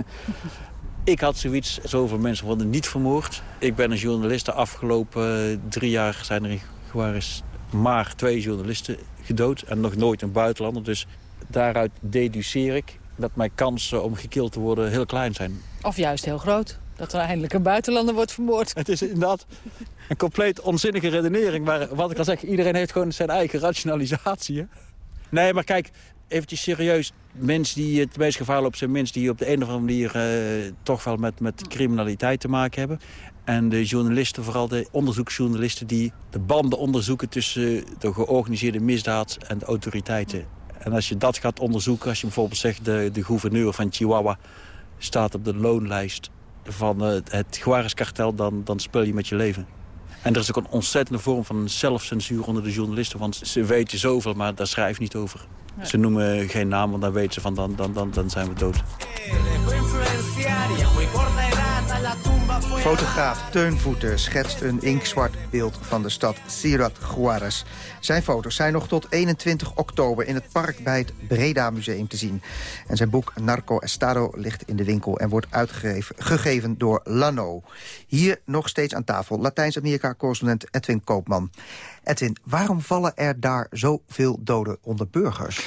ik had zoiets, zoveel mensen worden niet vermoord. Ik ben een journalist, de afgelopen drie jaar zijn er is maar twee journalisten gedood en nog nooit een buitenlander. Dus daaruit deduceer ik dat mijn kansen om gekild te worden heel klein zijn. Of juist heel groot. Dat er eindelijk een buitenlander wordt vermoord. Het is inderdaad een compleet onzinnige redenering. Maar wat ik al zeg, iedereen heeft gewoon zijn eigen rationalisatie. Hè? Nee, maar kijk, eventjes serieus. Mensen die het meest gevaar lopen zijn mensen die op de een of andere manier... Uh, toch wel met, met criminaliteit te maken hebben. En de journalisten, vooral de onderzoeksjournalisten... die de banden onderzoeken tussen de georganiseerde misdaad en de autoriteiten. En als je dat gaat onderzoeken, als je bijvoorbeeld zegt... de, de gouverneur van Chihuahua staat op de loonlijst van uh, het Juarez-kartel... Dan, dan speel je met je leven. En er is ook een ontzettende vorm van zelfcensuur onder de journalisten. Want ze weten zoveel, maar daar schrijf niet over. Ze noemen geen naam, want dan weten ze van dan, dan, dan, dan zijn we dood. Fotograaf Teun Voeten schetst een inkzwart beeld van de stad Ciudad Juarez. Zijn foto's zijn nog tot 21 oktober in het park bij het Breda Museum te zien. En zijn boek Narco Estado ligt in de winkel en wordt uitgegeven door Lano. Hier nog steeds aan tafel Latijns-Amerika-correspondent Edwin Koopman. Edwin, waarom vallen er daar zoveel doden onder burgers?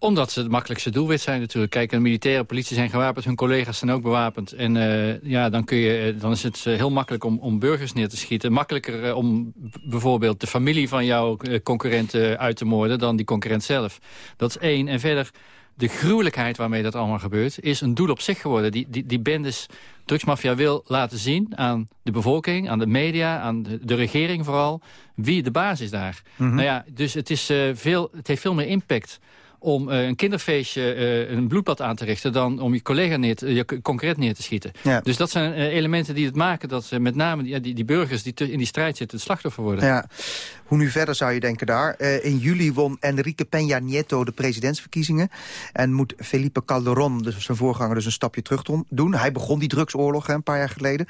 Omdat ze het makkelijkste doelwit zijn natuurlijk. Kijk, de militaire politie zijn gewapend, hun collega's zijn ook bewapend. En uh, ja, dan, kun je, dan is het heel makkelijk om, om burgers neer te schieten. Makkelijker uh, om bijvoorbeeld de familie van jouw concurrent uit te moorden... dan die concurrent zelf. Dat is één. En verder, de gruwelijkheid waarmee dat allemaal gebeurt... is een doel op zich geworden. Die, die, die bendes drugsmafia wil laten zien aan de bevolking, aan de media, aan de, de regering vooral, wie de baas is daar. Mm -hmm. Nou ja, dus het, is, uh, veel, het heeft veel meer impact om uh, een kinderfeestje uh, een bloedbad aan te richten... dan om je collega neer te, je concreet neer te schieten. Ja. Dus dat zijn uh, elementen die het maken dat met name die, die, die burgers die in die strijd zitten... het slachtoffer worden. Ja. Hoe nu verder zou je denken daar? in juli won Enrique Peña Nieto de presidentsverkiezingen... en moet Felipe Calderón, dus zijn voorganger, dus een stapje terug doen. Hij begon die drugsoorlog hè, een paar jaar geleden.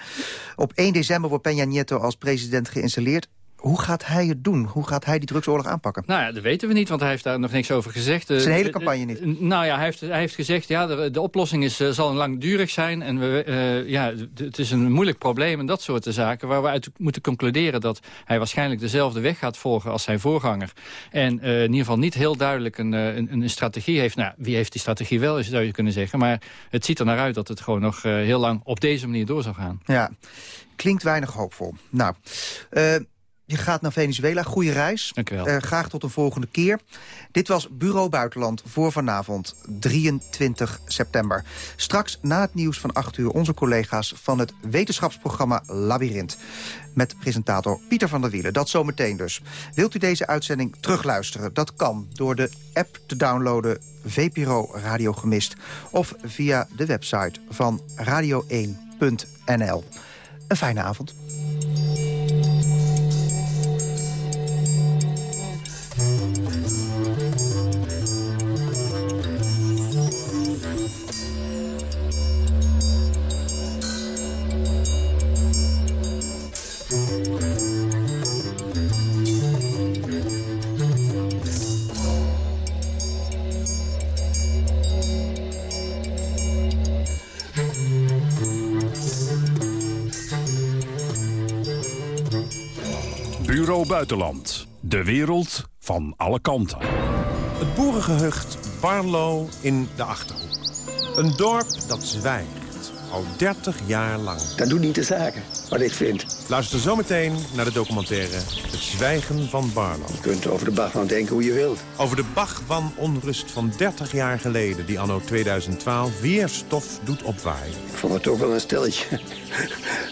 Op 1 december wordt Peña Nieto als president geïnstalleerd. Hoe gaat hij het doen? Hoe gaat hij die drugsoorlog aanpakken? Nou ja, dat weten we niet, want hij heeft daar nog niks over gezegd. Zijn hele campagne niet? Nou ja, hij heeft, hij heeft gezegd, ja, de, de oplossing is, zal langdurig zijn. En we, uh, ja, het is een moeilijk probleem en dat soort zaken... waar we uit moeten concluderen dat hij waarschijnlijk dezelfde weg gaat volgen als zijn voorganger. En uh, in ieder geval niet heel duidelijk een, een, een, strategie heeft. Nou, wie heeft die strategie wel, zou je kunnen zeggen. Maar het ziet er naar uit dat het gewoon nog heel lang op deze manier door zal gaan. Ja, klinkt weinig hoopvol. Nou... Je gaat naar Venezuela. Goede reis. Dank uh, graag tot een volgende keer. Dit was Bureau Buitenland voor vanavond, 23 september. Straks na het nieuws van 8 uur onze collega's van het wetenschapsprogramma Labyrinth. Met presentator Pieter van der Wielen. Dat zometeen dus. Wilt u deze uitzending terugluisteren? Dat kan door de app te downloaden VPRO Radio Gemist. Of via de website van radio1.nl. Een fijne avond. Buitenland. De wereld van alle kanten. Het boerengehucht Barlo in de Achterhoek. Een dorp dat zwijgt. Al 30 jaar lang. Dat doet niet de zaken, wat ik vind. Luister zometeen naar de documentaire Het Zwijgen van Barlo. Je kunt over de Bach van denken hoe je wilt. Over de Bach van onrust van 30 jaar geleden... die anno 2012 weer stof doet opwaaien. Ik vond het ook wel een stelletje.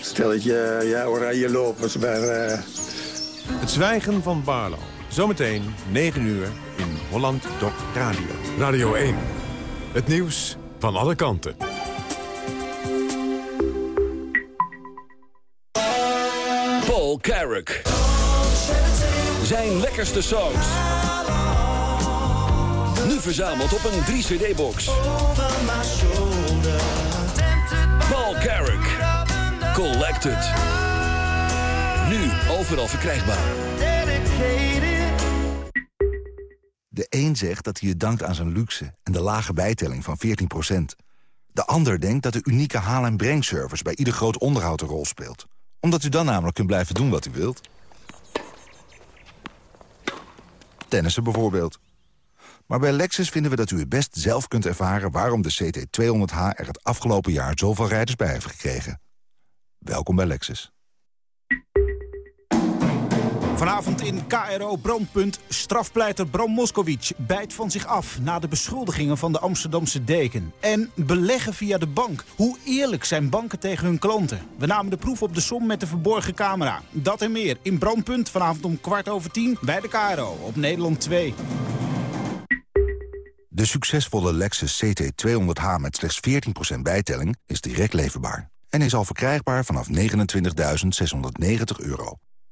stelletje, ja, oranje lopers, maar... Uh... Het Zwijgen van Barlo. Zometeen 9 uur in Holland Doc Radio. Radio 1. Het nieuws van alle kanten. Paul Carrick. Zijn lekkerste songs. Nu verzameld op een 3-cd-box. Paul Carrick. Collected. Nu overal verkrijgbaar. De een zegt dat hij het dankt aan zijn luxe en de lage bijtelling van 14%. De ander denkt dat de unieke haal- en brengservice bij ieder groot onderhoud een rol speelt. Omdat u dan namelijk kunt blijven doen wat u wilt. Tennissen bijvoorbeeld. Maar bij Lexus vinden we dat u het best zelf kunt ervaren... waarom de CT200H er het afgelopen jaar zoveel rijders bij heeft gekregen. Welkom bij Lexus. Vanavond in KRO Brandpunt. Strafpleiter Bram Moskowitz bijt van zich af... na de beschuldigingen van de Amsterdamse deken. En beleggen via de bank. Hoe eerlijk zijn banken tegen hun klanten? We namen de proef op de som met de verborgen camera. Dat en meer in Brandpunt vanavond om kwart over tien... bij de KRO op Nederland 2. De succesvolle Lexus CT200H met slechts 14% bijtelling is direct leverbaar. En is al verkrijgbaar vanaf 29.690 euro.